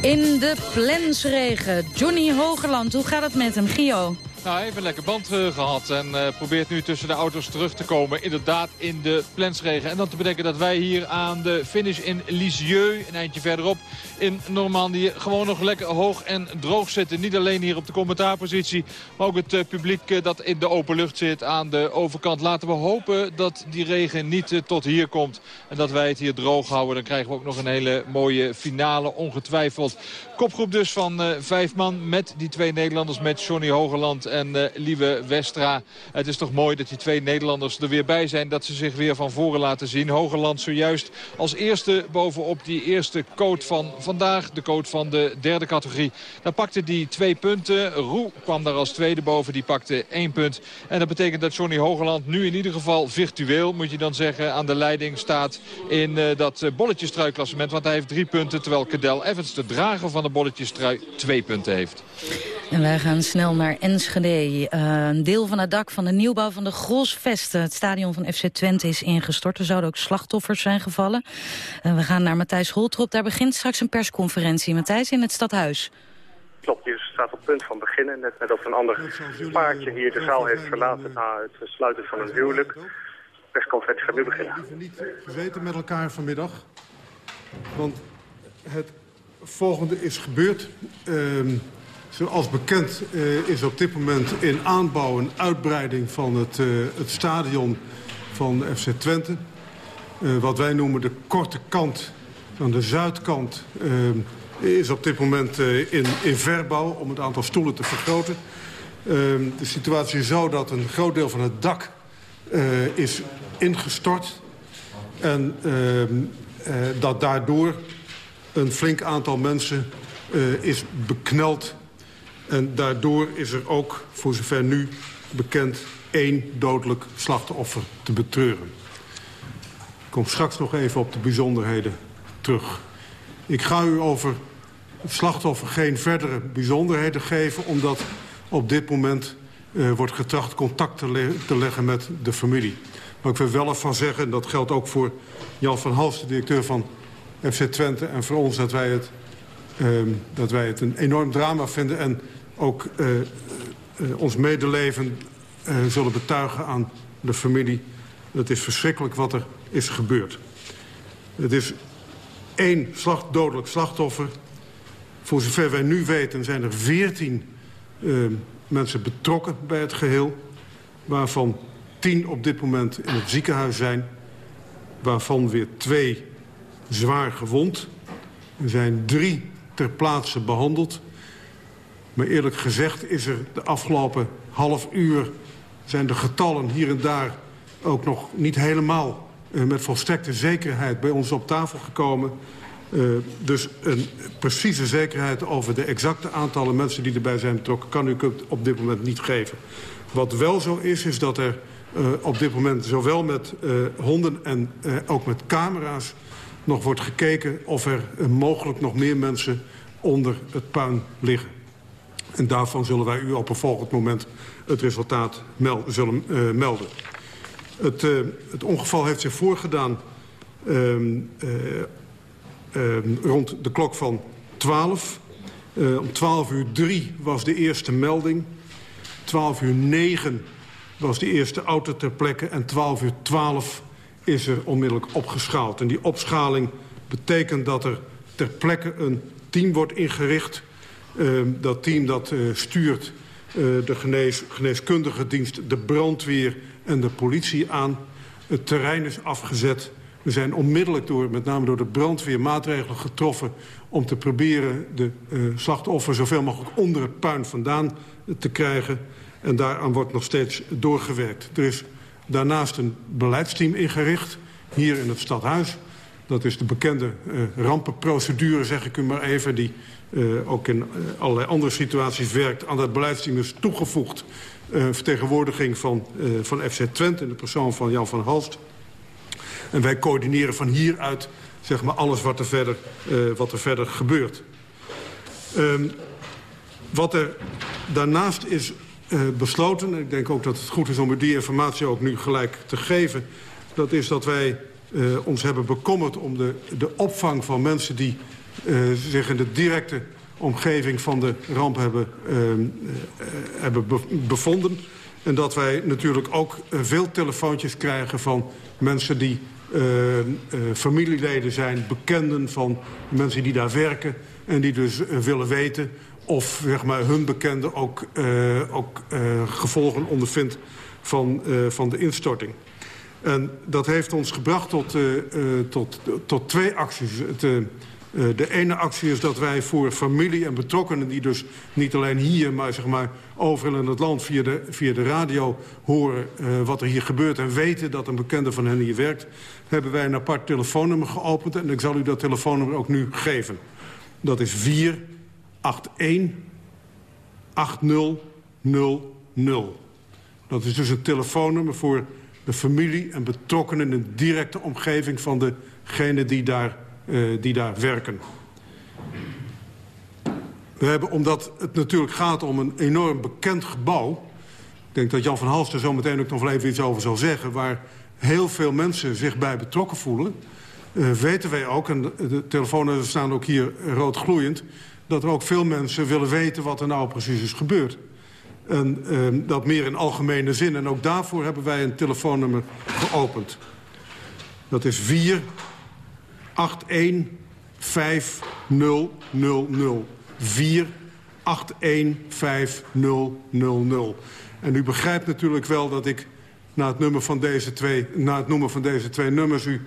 Speaker 16: In de plensregen. Johnny Hogerland, hoe gaat het met hem, Gio?
Speaker 11: Nou, even lekker band eh, gehad en eh, probeert nu tussen de auto's terug te komen. Inderdaad in de plensregen. En dan te bedenken dat wij hier aan de finish in Lisieux, een eindje verderop in Normandië, gewoon nog lekker hoog en droog zitten. Niet alleen hier op de commentaarpositie, maar ook het eh, publiek dat in de open lucht zit aan de overkant. Laten we hopen dat die regen niet tot hier komt en dat wij het hier droog houden. Dan krijgen we ook nog een hele mooie finale, ongetwijfeld. Kopgroep dus van vijf man met die twee Nederlanders, met Johnny Hogeland en eh, Lieve Westra. Het is toch mooi dat die twee Nederlanders er weer bij zijn. Dat ze zich weer van voren laten zien. Hogeland zojuist als eerste bovenop die eerste coat van vandaag. De coat van de derde categorie. Daar pakte die twee punten. Roe kwam daar als tweede boven. Die pakte één punt. En dat betekent dat Johnny Hogeland nu in ieder geval virtueel, moet je dan zeggen, aan de leiding staat in eh, dat uh, bolletjestruiklassement. Want hij heeft drie punten. Terwijl Cadel Evans, de drager van de bolletjestrui, twee punten heeft.
Speaker 16: En wij gaan snel naar Enschede. Eh, een deel van het dak van de nieuwbouw van de Grosvesten. Het stadion van FC Twente is ingestort. Er zouden ook slachtoffers zijn gevallen. En we gaan naar Matthijs Holtrop. Daar begint straks een persconferentie. Matthijs in het stadhuis.
Speaker 3: Klopt, je staat op punt van beginnen. Net net als een ander paardje hier de zaal heeft verlaten na het sluiten van een huwelijk. De persconferentie gaat nu beginnen.
Speaker 25: We weten met elkaar vanmiddag. Want het volgende is gebeurd. Ehm, zoals bekend eh, is op dit moment in aanbouw een uitbreiding van het, eh, het stadion van FC Twente. Eh, wat wij noemen de korte kant van de zuidkant is op dit moment in, in verbouw om het aantal stoelen te vergroten. Ehm, de situatie is zo dat een groot deel van het dak is ingestort. En ehm, eh, dat daardoor een flink aantal mensen is bekneld. En daardoor is er ook, voor zover nu bekend, één dodelijk slachtoffer te betreuren. Ik kom straks nog even op de bijzonderheden terug. Ik ga u over het slachtoffer geen verdere bijzonderheden geven... omdat op dit moment uh, wordt getracht contact te, le te, leggen met de familie. Maar ik wil wel ervan zeggen, en dat geldt ook voor Jan van Hals... de directeur van FC Twente en voor ons dat wij het, uh, dat wij het een enorm drama vinden... en ook uh, ons medeleven zullen betuigen aan de familie. Het is verschrikkelijk wat er is gebeurd. Het is één slag, dodelijk slachtoffer. Voor zover wij nu weten zijn er veertien mensen betrokken bij het geheel... waarvan tien op dit moment in het ziekenhuis zijn... waarvan weer twee zwaar gewond. Er zijn drie ter plaatse behandeld. Maar eerlijk gezegd is er de afgelopen half uur... zijn de getallen hier en daar ook nog niet helemaal... Uh, met volstrekte zekerheid bij ons op tafel gekomen. Uh, dus een precieze zekerheid over de exacte aantallen mensen die erbij zijn betrokken... kan u op dit moment niet geven. Wat wel zo is, is dat er uh, op dit moment zowel met honden en ook met camera's... nog wordt gekeken of er mogelijk nog meer mensen onder het puin liggen. En daarvan zullen wij u op een volgend moment het resultaat mel zullen uh, melden. Het, uh, het ongeval heeft zich voorgedaan uh, rond de klok van 12. om 12 uur 3 was de eerste melding. 12 uur 9 was de eerste auto ter plekke. En 12 uur 12 is er onmiddellijk opgeschaald. En die opschaling betekent dat er ter plekke een team wordt ingericht. Uh, dat team dat uh, stuurt uh, de genees, geneeskundige dienst, de brandweer en de politie aan. Het terrein is afgezet. We zijn onmiddellijk door, met name door de brandweer, maatregelen getroffen... om te proberen de uh, slachtoffers zoveel mogelijk onder het puin vandaan te krijgen. En daaraan wordt nog steeds doorgewerkt. Er is daarnaast een beleidsteam ingericht, hier in het stadhuis. Dat is de bekende uh, rampenprocedure, zeg ik u maar even... die uh, ook in uh, allerlei andere situaties werkt. Aan dat beleidsteam is toegevoegd vertegenwoordiging van, van FC Twente... in de persoon van Jan van Halst. En wij coördineren van hieruit zeg maar, alles wat er verder, wat er verder gebeurt. Um, wat er daarnaast is besloten... en ik denk ook dat het goed is om u die informatie ook nu gelijk te geven... dat is dat wij ons hebben bekommerd om de, de opvang van mensen... die uh, zich in de directe omgeving van de ramp hebben, uh, hebben bevonden. En dat wij natuurlijk ook veel telefoontjes krijgen van mensen die familieleden zijn, bekenden van mensen die daar werken. En die dus willen weten of zeg maar, hun bekende ook, ook gevolgen ondervindt van, van de instorting. En dat heeft ons gebracht tot, tot, tot twee acties. Het, Uh, de ene actie is dat wij voor familie en betrokkenen... die dus niet alleen hier, maar, zeg maar overal in het land via de, via de radio horen wat er hier gebeurt... en weten dat een bekende van hen hier werkt... hebben wij een apart telefoonnummer geopend. En ik zal u dat telefoonnummer ook nu geven. Dat is 481 8000. Dat is dus een telefoonnummer voor de familie en betrokkenen... in de directe omgeving van degene die daar uh, die daar werken. We hebben, omdat het natuurlijk gaat om een enorm bekend gebouw... ik denk dat Jan van Halst er zo meteen ook nog wel even iets over zal zeggen... waar heel veel mensen zich bij betrokken voelen... Uh, weten wij ook, en de telefoons staan ook hier rood gloeiend... dat er ook veel mensen willen weten wat er nou precies is gebeurd. En uh, dat meer in algemene zin. En ook daarvoor hebben wij een telefoonnummer geopend. Dat is 4 8150000. 4 8150000. En u begrijpt natuurlijk wel dat ik na het, nummer van deze het noemen van deze twee nummers... u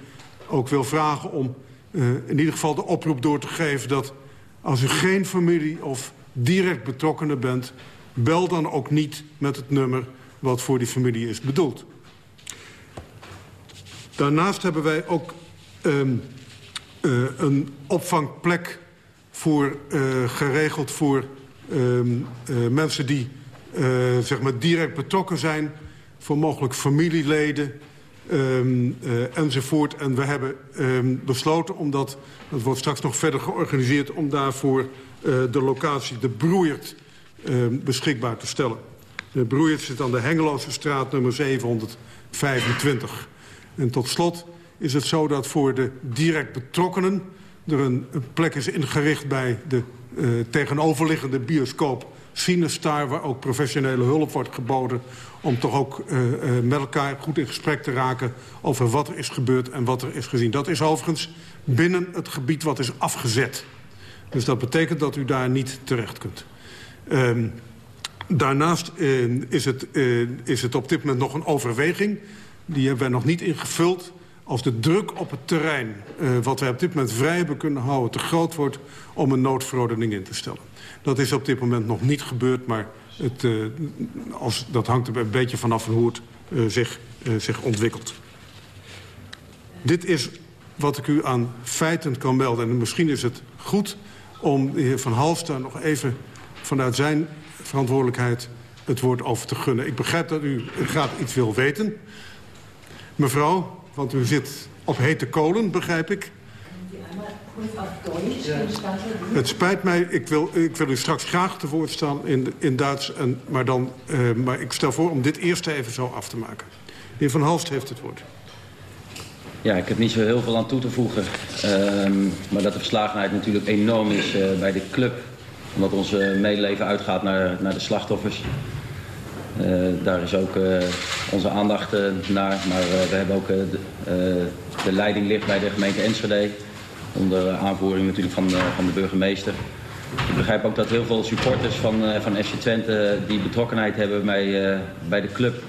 Speaker 25: ook wil vragen om uh, in ieder geval de oproep door te geven... dat als u geen familie of direct betrokkenen bent... bel dan ook niet met het nummer wat voor die familie is bedoeld. Daarnaast hebben wij ook... Um, uh, een opvangplek voor, uh, geregeld voor uh, uh, mensen die zeg maar direct betrokken zijn... voor mogelijk familieleden uh, enzovoort. En we hebben besloten, omdat dat wordt straks nog verder georganiseerd... om daarvoor de locatie De Broeiert beschikbaar te stellen. De Broeiert zit aan de Hengeloze straat nummer 725. En tot slot is het zo dat voor de direct betrokkenen... er een, plek is ingericht bij de uh, tegenoverliggende bioscoop Cinestar... waar ook professionele hulp wordt geboden... om toch ook uh, uh, met elkaar goed in gesprek te raken... over wat er is gebeurd en wat er is gezien. Dat is overigens binnen het gebied wat is afgezet. Dus dat betekent dat u daar niet terecht kunt. Um, Daarnaast eh, is, het, eh, is het op dit moment nog een overweging. Die hebben wij nog niet ingevuld. Als de druk op het terrein, eh, wat wij op dit moment vrij hebben kunnen houden... te groot wordt om een noodverordening in te stellen. Dat is op dit moment nog niet gebeurd, maar het, eh, als, dat hangt er een beetje vanaf hoe het zich, zich ontwikkelt. Dit is wat ik u aan feiten kan melden. En misschien is het goed om de heer Van Halster nog even vanuit zijn verantwoordelijkheid het woord over te gunnen. Ik begrijp dat u graag iets wil weten. Mevrouw, want u zit op hete kolen, begrijp ik. Het spijt mij, ik wil, ik wil u straks graag te woord staan in, in Duits. En, maar, dan, eh, maar ik stel voor om dit eerst even zo af te maken. De heer Van Halst heeft het woord.
Speaker 26: Ja, ik heb niet zo heel veel aan toe te voegen. Ehm, maar dat de verslagenheid natuurlijk enorm is eh, bij de club. Omdat onze medeleven uitgaat naar, naar de slachtoffers. Eh, daar is ook eh, onze aandacht eh, naar. Maar we hebben ook de, de leiding ligt bij de gemeente Enschede. Onder aanvoering natuurlijk van de, van de burgemeester. Ik begrijp ook dat heel veel supporters van, van FC Twente die betrokkenheid hebben bij, bij de club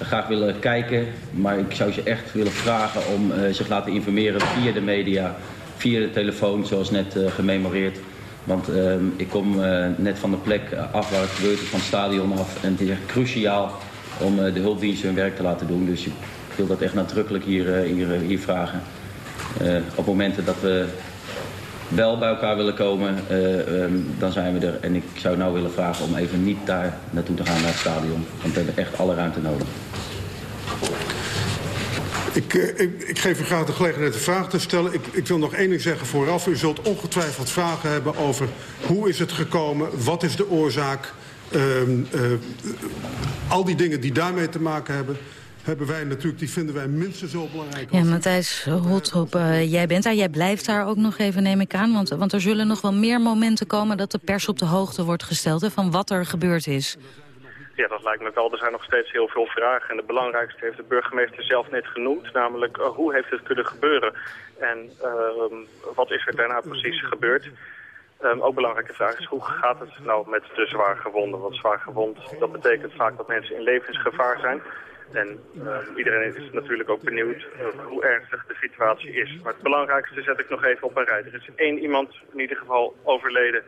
Speaker 26: graag willen kijken. Maar ik zou ze echt willen vragen om eh, zich laten informeren via de media, via de telefoon, zoals net eh, gememoreerd. Want ehm, ik kom eh, net van de plek af waar het gebeurt van het stadion af. En het is echt cruciaal om eh, de hulpdiensten hun werk te laten doen. Dus ik wil dat echt nadrukkelijk hier, eh, hier, hier vragen. Eh, op momenten dat we wel bij elkaar willen komen, eh, ehm, dan zijn we er. En ik zou nou willen vragen om even niet daar naartoe te gaan, naar het stadion. Want we hebben echt alle ruimte nodig.
Speaker 25: Ik, eh, ik, ik geef u graag de gelegenheid de vraag te stellen. Ik, ik wil nog één ding zeggen vooraf. U zult ongetwijfeld vragen hebben over hoe is het gekomen, wat is de oorzaak. Ehm, eh, al die dingen die daarmee te maken hebben, hebben wij natuurlijk, die vinden wij minstens zo belangrijk.
Speaker 14: Ja, Matthijs Holtrop, eh, jij bent daar. Jij blijft daar ook nog even, neem ik aan. Want, want er zullen nog wel meer momenten komen dat de pers op de hoogte wordt gesteld... Hè, van wat er gebeurd is.
Speaker 3: Ja, dat lijkt me wel. Er zijn nog steeds heel veel vragen. En de belangrijkste heeft de burgemeester zelf net genoemd. Namelijk, eh, hoe heeft het kunnen gebeuren? En ehm, wat is er daarna precies gebeurd? Ehm, ook belangrijke vraag is, hoe gaat het nou met de zwaar gewonden? Want zwaar gewond, dat betekent vaak dat mensen in levensgevaar zijn. En ehm, iedereen is natuurlijk ook benieuwd eh, hoe ernstig de situatie is. Maar het belangrijkste zet ik nog even op een rij. Er is één iemand in ieder geval overleden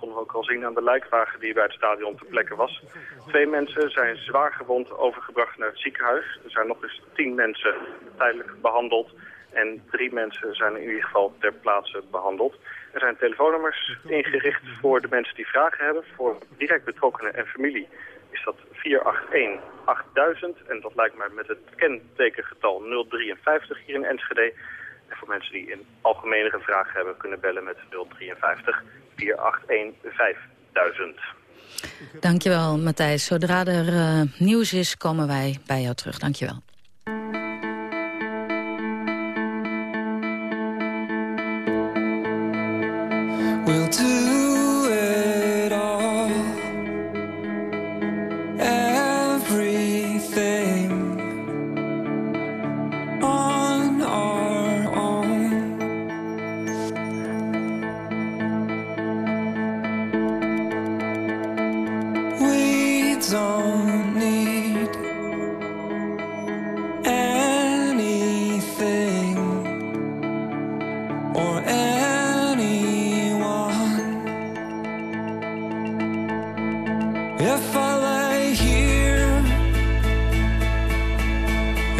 Speaker 3: konden we ook al zien aan de lijkwagen die bij het stadion ter plekke was. Twee mensen zijn zwaar gewond overgebracht naar het ziekenhuis. Er zijn nog eens tien mensen tijdelijk behandeld. En drie mensen zijn in ieder geval ter plaatse behandeld. Er zijn telefoonnummers ingericht voor de mensen die vragen hebben. Voor direct betrokkenen en familie is dat 481 8000. En dat lijkt mij met het kentekengetal 053 hier in Enschede. En voor mensen die een algemenere vraag hebben, kunnen bellen met 053 481 5000.
Speaker 14: Dankjewel, Matthijs. Zodra er eh, nieuws is, komen wij bij jou terug. Dankjewel.
Speaker 27: We'll do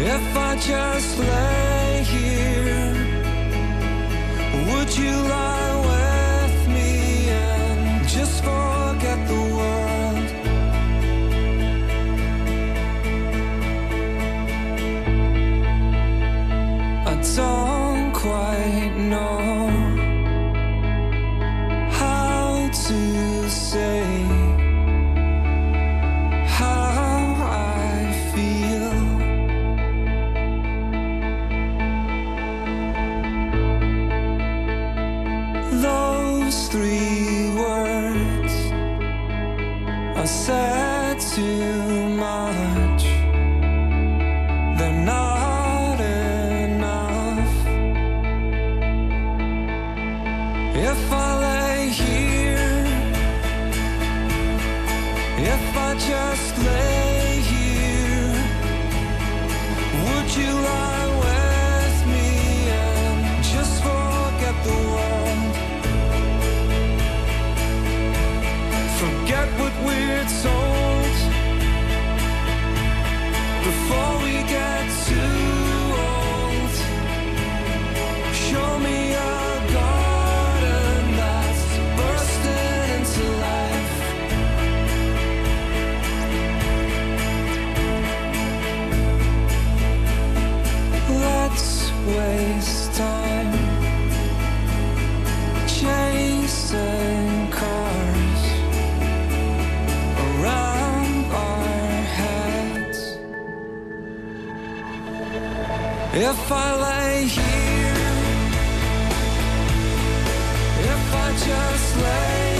Speaker 27: if I just lay just lay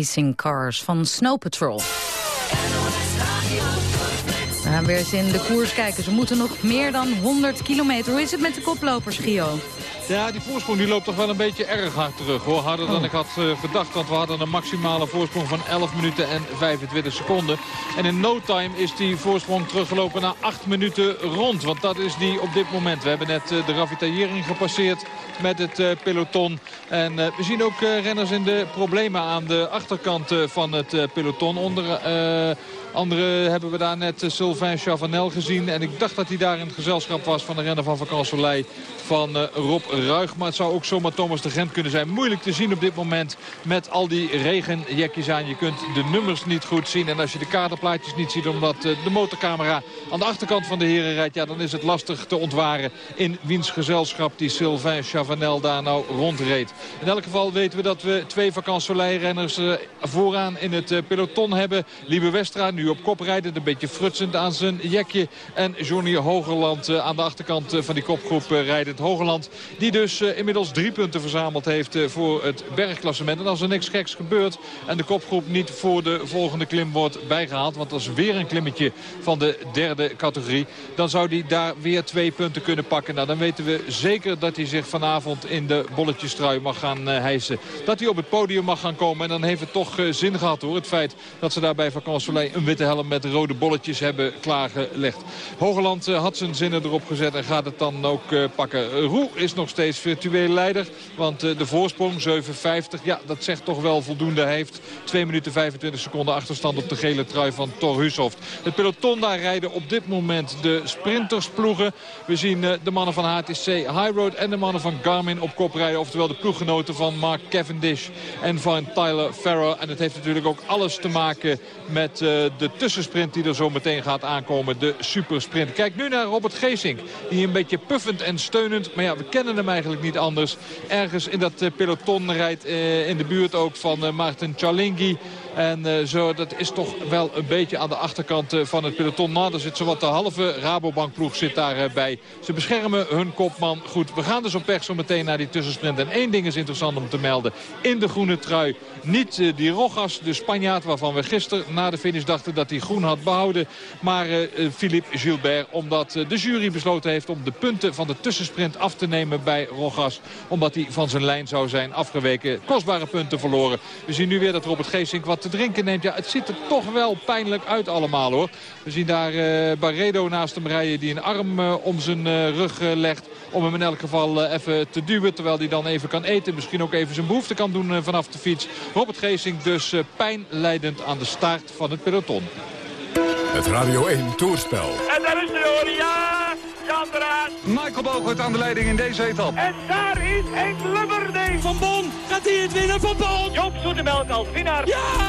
Speaker 14: Chasing Cars van Snow Patrol. Weer eens in de koers kijken. Ze moeten nog meer dan 100 kilometer. Hoe is het met de koplopers, Gio?
Speaker 11: Ja, die voorsprong die loopt toch wel een beetje erg hard terug. hoor. Harder dan
Speaker 14: Oh.
Speaker 11: ik had eh, gedacht. Want we hadden een maximale voorsprong van 11 minuten en 25 seconden. En in no time is die voorsprong teruggelopen naar 8 minuten rond. Want dat is die op dit moment. We hebben net eh, de ravitaillering gepasseerd met het eh, peloton. En we zien ook renners in de problemen aan de achterkant van het peloton. Onder eh, andere hebben we daar net eh, Sylvain Chavanel gezien. En ik dacht dat hij daar in het gezelschap was van de renner van Vacan Soleil van eh, Rob Ruig. Maar het zou ook zomaar Thomas de Gent kunnen zijn. Moeilijk te zien op dit moment met al die regenjekjes aan. Je kunt de nummers niet goed zien. En als je de kaderplaatjes niet ziet omdat eh, de motorcamera aan de achterkant van de heren rijdt. Ja, dan is het lastig te ontwaren in wiens gezelschap die Sylvain Chavanel daar nou rondreed. In elk geval weten we dat we twee Vacan Soleil renners vooraan in het peloton hebben. Liebe Westra nu op kop rijdend. Een beetje frutsend aan zijn jekje. En Johnny Hogerland eh, aan de achterkant eh, van die kopgroep eh, rijdend. Hogerland die dus inmiddels drie punten verzameld heeft voor het bergklassement. En als er niks geks gebeurt en de kopgroep niet voor de volgende klim wordt bijgehaald. Want dat is weer een klimmetje van de derde categorie. Dan zou hij daar weer twee punten kunnen pakken. Nou, dan weten we zeker dat hij zich vanavond in de bolletjestrui mag gaan hijsen. Dat hij op het podium mag gaan komen. En dan heeft het toch zin gehad hoor. Het feit dat ze daar bij Vacan Soleil een witte helm met rode bolletjes hebben klaargelegd. Hogeland eh, had zijn zinnen erop gezet en gaat het dan ook eh, pakken. Roe is nog steeds virtueel leider. Want eh, de voorsprong 7,50. Ja, dat zegt toch wel voldoende. Hij heeft 2 minuten 25 seconden achterstand op de gele trui van Thor Hushoft. Het peloton daar rijden op dit moment de sprintersploegen. We zien de mannen van HTC Highroad en de mannen van Garmin op kop rijden. Oftewel de ploeggenoten van Mark Cavendish en van Tyler Farrow. En het heeft natuurlijk ook alles te maken met de tussensprint die er zo meteen gaat aankomen. De supersprint. Kijk nu naar Robert Geesink. Die een beetje puffend en steunend. Maar ja, we kennen hem eigenlijk niet anders. Ergens in dat eh, peloton rijdt eh, in de buurt ook van eh, Maarten Chalingi. En eh, zo, dat is toch wel een beetje aan de achterkant eh, van het peloton. Nou, er zit zowat de halve Rabobankploeg zit daarbij. bij. Ze beschermen hun kopman goed. We gaan dus op weg zo meteen naar die tussensprint. En één ding is interessant om te melden. In de groene trui niet eh, die Rogas, de Spanjaard waarvan we gisteren na de finish dachten dat hij groen had behouden. Maar eh, eh, Philippe Gilbert, omdat eh, de jury besloten heeft om de punten van de tussensprint af te nemen bij Rogas. Omdat hij van zijn lijn zou zijn afgeweken. Kostbare punten verloren. We zien nu weer dat Robert Geesink wat drinken neemt. Ja, het ziet er toch wel pijnlijk uit allemaal hoor. We zien daar eh, Barredo naast hem rijden die een arm eh, om zijn eh, rug legt. Om hem in elk geval even te duwen. Terwijl hij dan even kan eten. Misschien ook even zijn behoefte kan doen vanaf de fiets. Robert Geesink dus pijnlijdend aan de staart van het peloton.
Speaker 1: Het Radio 1 Toerspel.
Speaker 28: En daar is de hoor, ja! Jandraat!
Speaker 29: Michael Bogert aan de leiding in deze etappe.
Speaker 28: En daar is Henk Lubberding! Van Bon, gaat hij het winnen van Bon? Joop Zoetemelk als winnaar. Ja!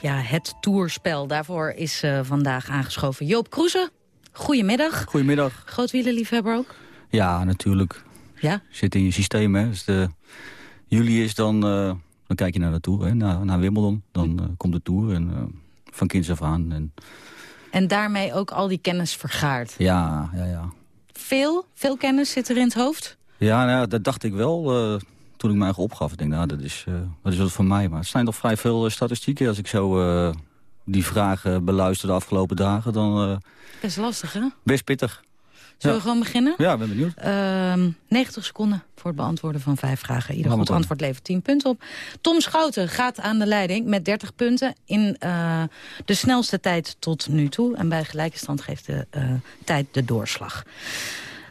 Speaker 14: Ja, het toerspel. Daarvoor is eh, vandaag aangeschoven Joop Kroeze. Goedemiddag.
Speaker 30: Goedemiddag.
Speaker 14: Groot wielerliefhebber ook?
Speaker 30: Ja, natuurlijk.
Speaker 14: Ja.
Speaker 30: Zit in je systeem, hè. Als de juli is, dan, eh, dan kijk je naar de Tour, hè. Naar, naar Wimbledon. Dan eh, komt de Tour en, eh, van kinds af aan. En,
Speaker 14: En daarmee ook al die kennis vergaard.
Speaker 30: ja, ja, ja.
Speaker 14: Veel, veel kennis zit er in het hoofd.
Speaker 30: Ja, nou, ja, dat dacht ik wel eh, toen ik mij eigen opgaf. Ik denk, nou, dat is, eh, dat is wat voor mij. Maar het zijn toch vrij veel eh, statistieken. Als ik zo die vragen beluister de afgelopen dagen, dan
Speaker 14: Best lastig, hè?
Speaker 30: best pittig.
Speaker 14: Zullen we gewoon beginnen?
Speaker 30: Ja, ben benieuwd.
Speaker 14: Ehm 90 seconden voor het beantwoorden van vijf vragen. Ieder goed antwoord levert 10 punten op. Tom Schouten gaat aan de leiding met 30 punten in eh, de snelste tijd tot nu toe. En bij gelijke stand geeft de eh, tijd de doorslag.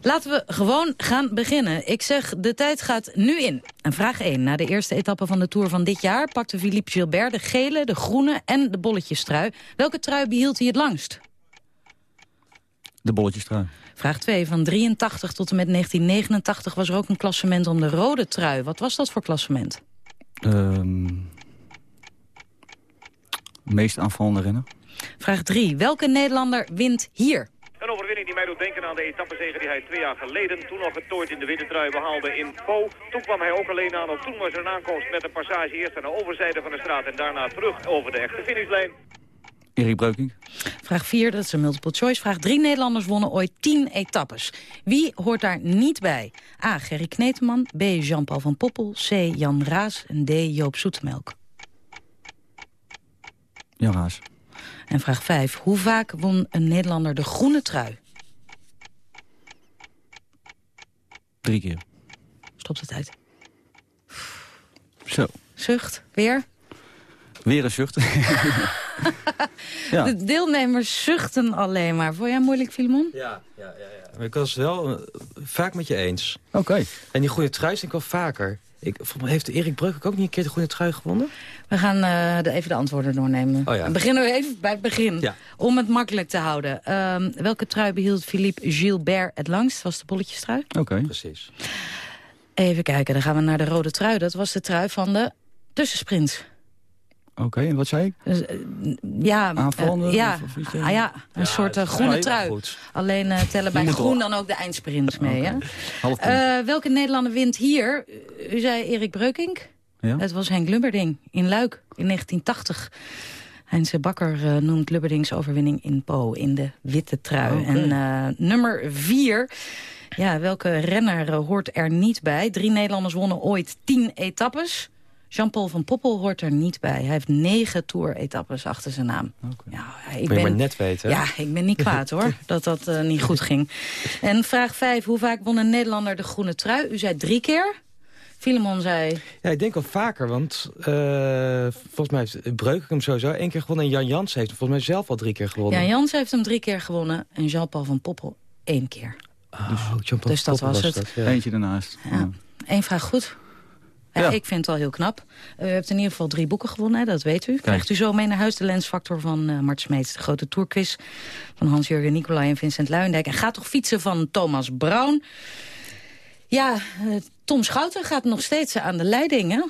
Speaker 14: Laten we gewoon gaan beginnen. Ik zeg, de tijd gaat nu in. En vraag 1. Na de eerste etappe van de Tour van dit jaar... pakte Philippe Gilbert de gele, de groene en de bolletjestrui. Welke trui behield hij het langst?
Speaker 30: De bolletjestrui.
Speaker 14: Vraag 2. Van 83 tot en met 1989 was er ook een klassement om de rode trui. Wat was dat voor klassement?
Speaker 30: Ehm meest aanvallende renner.
Speaker 14: Vraag 3. Welke Nederlander wint hier?
Speaker 31: Een overwinning die mij doet denken aan de etappezege die hij twee jaar geleden... toen nog getooid in de witte trui behaalde in Po. Toen kwam hij ook alleen aan. Ook toen was er een aankomst met een passage eerst aan de overzijde van de straat... en daarna terug over de echte finishlijn.
Speaker 30: Erik Breukink.
Speaker 14: Vraag 4, dat is een multiple choice. Vraag 3 Nederlanders wonnen ooit 10 etappes. Wie hoort daar niet bij? A. Gerry Kneteman. B. Jean-Paul van Poppel. C. Jan Raas. En D. Joop Zoetemelk.
Speaker 30: Jan Raas.
Speaker 14: En vraag 5. Hoe vaak won een Nederlander de groene trui?
Speaker 30: Drie keer.
Speaker 14: Stop de tijd.
Speaker 30: Zo.
Speaker 14: Zucht. Weer?
Speaker 30: Weer een zucht. <laughs> Ja.
Speaker 14: De deelnemers zuchten alleen maar. Vond jij moeilijk, Filemon?
Speaker 19: Ja, ja, ja. ja. Maar ik was het wel eh, vaak met je eens.
Speaker 30: Oké.
Speaker 19: En die goede trui denk ik wel vaker. Ik, volgens mij heeft Erik Breuk ook niet een keer de goede trui gewonnen?
Speaker 14: We gaan eh, de, even de antwoorden doornemen.
Speaker 19: Oh ja.
Speaker 14: Dan beginnen we even bij het begin.
Speaker 19: Ja.
Speaker 14: Om het makkelijk te houden. Ehm, welke trui behield Philippe Gilbert het langst? Was de bolletjestrui?
Speaker 30: Oké.
Speaker 19: Precies.
Speaker 14: Even kijken, dan gaan we naar de rode trui. Dat was de trui van de tussensprint.
Speaker 30: Oké, en wat zei ik?
Speaker 14: Dus, eh, ja,
Speaker 30: Aanvallende
Speaker 14: eh, ja,
Speaker 30: of-
Speaker 14: ah, ja, een
Speaker 19: Ja,
Speaker 14: soort eh, groene trui.
Speaker 19: goed.
Speaker 14: Alleen eh, tellen bij groen dan ook de eindsprints mee. Hè? Eh, welke Nederlander wint hier? U zei Erik Breukink.
Speaker 30: Ja?
Speaker 14: Het was Henk Lubberding in Luik in 1980. Heinz Bakker noemt Lubberdings overwinning in Po in de witte trui. En eh, nummer vier... Ja, welke renner hoort er niet bij? Drie Nederlanders wonnen ooit tien etappes. Jean-Paul van Poppel hoort er niet bij. Hij heeft negen Tour-etappes achter zijn naam. Ja, ik
Speaker 19: je maar net weten. hè?
Speaker 14: ja, ik ben niet kwaad hoor, <laughs> dat dat eh, niet goed ging. En vraag 5, hoe vaak won een Nederlander de groene trui? U zei drie keer. Filemon zei...
Speaker 19: Ja, ik denk wel vaker, want eh, volgens mij heeft Breuk hem sowieso één keer gewonnen. En Jan Jans heeft hem volgens mij zelf al drie keer gewonnen.
Speaker 14: Ja, Jans heeft hem drie keer gewonnen en Jean-Paul van Poppel één keer.
Speaker 19: Oh, Jean-Paul
Speaker 14: Dus dat
Speaker 19: Poppel
Speaker 14: was het.
Speaker 19: ja.
Speaker 30: Eentje ernaast. Ja.
Speaker 14: Eén vraag goed. Ja,
Speaker 30: Ja.
Speaker 14: Ik vind het al heel knap. U hebt in ieder geval drie boeken gewonnen, hè, dat weet u. Krijgt u zo mee naar huis de lensfactor van eh Mart Smeets. De grote tourquiz van Hans-Jurgen Nicolai en Vincent Luijendijk. En gaat toch fietsen van Thomas Brown. Ja, eh, Tom Schouten gaat nog steeds aan de leiding, hè?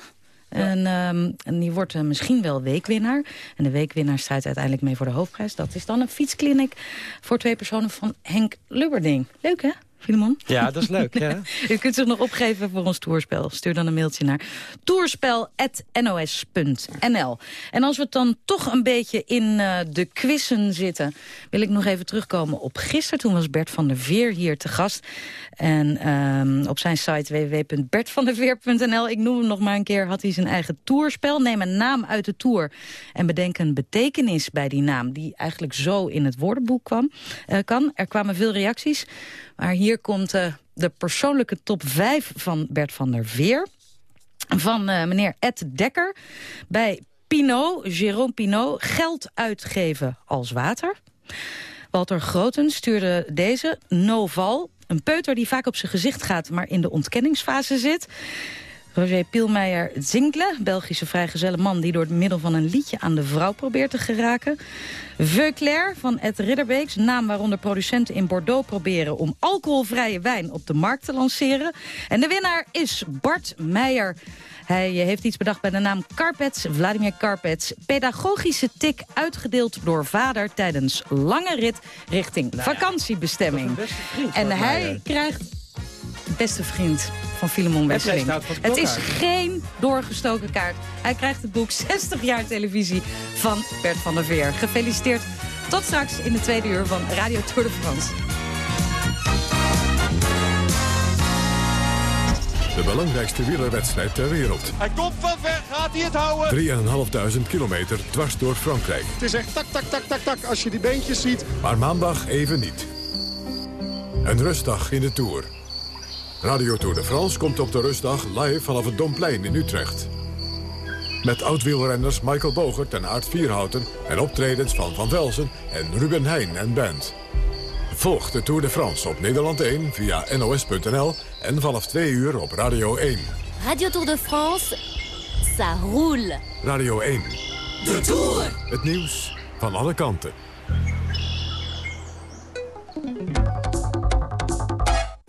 Speaker 14: En, ehm, en die wordt eh, misschien wel weekwinnaar. En de weekwinnaar strijdt uiteindelijk mee voor de hoofdprijs. Dat is dan een fietskliniek voor twee personen van Henk Lubberding. Leuk, hè? Filemon?
Speaker 19: Ja, dat is leuk. ja. <laughs>
Speaker 14: U kunt zich nog opgeven voor ons toerspel. Stuur dan een mailtje naar toerspel.nos.nl. En als we het dan toch een beetje in eh, de quizzen zitten... wil ik nog even terugkomen op gisteren. Toen was Bert van der Veer hier te gast. En ehm, op zijn site www.bertvanderveer.nl, ik noem hem nog maar een keer... had hij zijn eigen toerspel. Neem een naam uit de tour en bedenk een betekenis bij die naam... die eigenlijk zo in het woordenboek kwam, eh, kan. Er kwamen veel reacties, maar hier komt eh, de persoonlijke top 5 van Bert van der Veer. Van eh, meneer Ed Dekker bij Pinot, Jérôme Pinot, geld uitgeven als water. Walter Groten stuurde deze, Noval, een peuter die vaak op zijn gezicht gaat... maar in de ontkenningsfase zit. Roger Pielmeijer Zinkle, Belgische vrijgezelle man... die door het middel van een liedje aan de vrouw probeert te geraken. Veuclair van Ed Ridderbeeks, naam waaronder producenten in Bordeaux proberen... om alcoholvrije wijn op de markt te lanceren. En de winnaar is Bart Meijer. Hij eh, heeft iets bedacht bij de naam Carpets, Vladimir Carpets. Pedagogische tik uitgedeeld door vader tijdens lange rit richting vakantiebestemming. en hij krijgt beste vriend van Filemon Wesseling.
Speaker 19: het
Speaker 14: Het is geen doorgestoken kaart. Hij krijgt het boek 60 jaar televisie van Bert van der Veer. Gefeliciteerd. Tot straks in de tweede uur van Radio Tour de France.
Speaker 1: De belangrijkste wielerwedstrijd ter wereld.
Speaker 28: Hij komt van ver, gaat hij het houden?
Speaker 1: 3.500 kilometer dwars door Frankrijk.
Speaker 28: Het is echt tak, tak, tak, tak, tak als je die beentjes ziet.
Speaker 1: Maar maandag even niet. Een rustdag in de Tour. Radio Tour de France komt op de rustdag live vanaf het Domplein in Utrecht. Met oud-wielrenners Michael Bogert en Aart Vierhouten... en optredens van Van Velzen en Ruben Heijn en band. Volg de Tour de France op Nederland 1 via nos.nl... en vanaf 2 uur op Radio 1.
Speaker 32: Radio Tour de France, ça roule.
Speaker 1: Radio 1.
Speaker 32: De Tour.
Speaker 1: Het nieuws van alle kanten.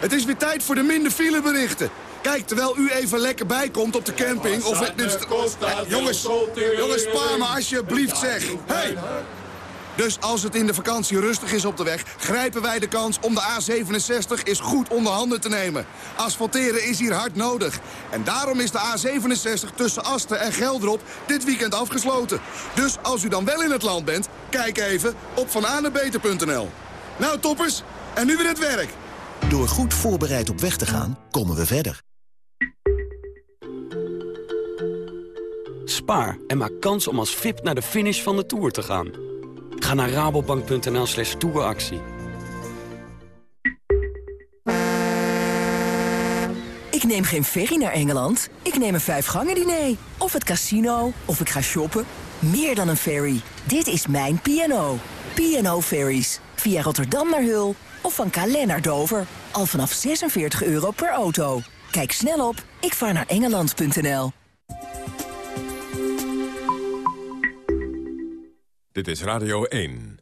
Speaker 18: Het is weer tijd voor de minder fileberichten. Kijk, terwijl u even lekker bijkomt op de camping... of het, Eh, jongens, jongens, spaar me alsjeblieft, zeg. Hey! Dus als het in de vakantie rustig is op de weg... grijpen wij de kans om de A67 eens goed onder handen te nemen. Asfalteren is hier hard nodig. En daarom is de A67 tussen Asten en Geldrop dit weekend afgesloten. Dus als u dan wel in het land bent, kijk even op vananebeter.nl. Nou, toppers, en nu weer het werk.
Speaker 33: Door goed voorbereid op weg te gaan, komen we verder.
Speaker 34: Spaar en maak kans om als VIP naar de finish van de Tour te gaan. Ga naar rabobank.nl slash touractie.
Speaker 35: Ik neem geen ferry naar Engeland. Ik neem een vijfgangen diner. Of het casino. Of ik ga shoppen. Meer dan een ferry. Dit is mijn P&O. P&O Ferries. Via Rotterdam naar Hul. Of van Calais naar Dover. Al vanaf 46 euro per auto. Kijk snel op ikvaarnaarengeland.nl
Speaker 1: Dit is Radio 1.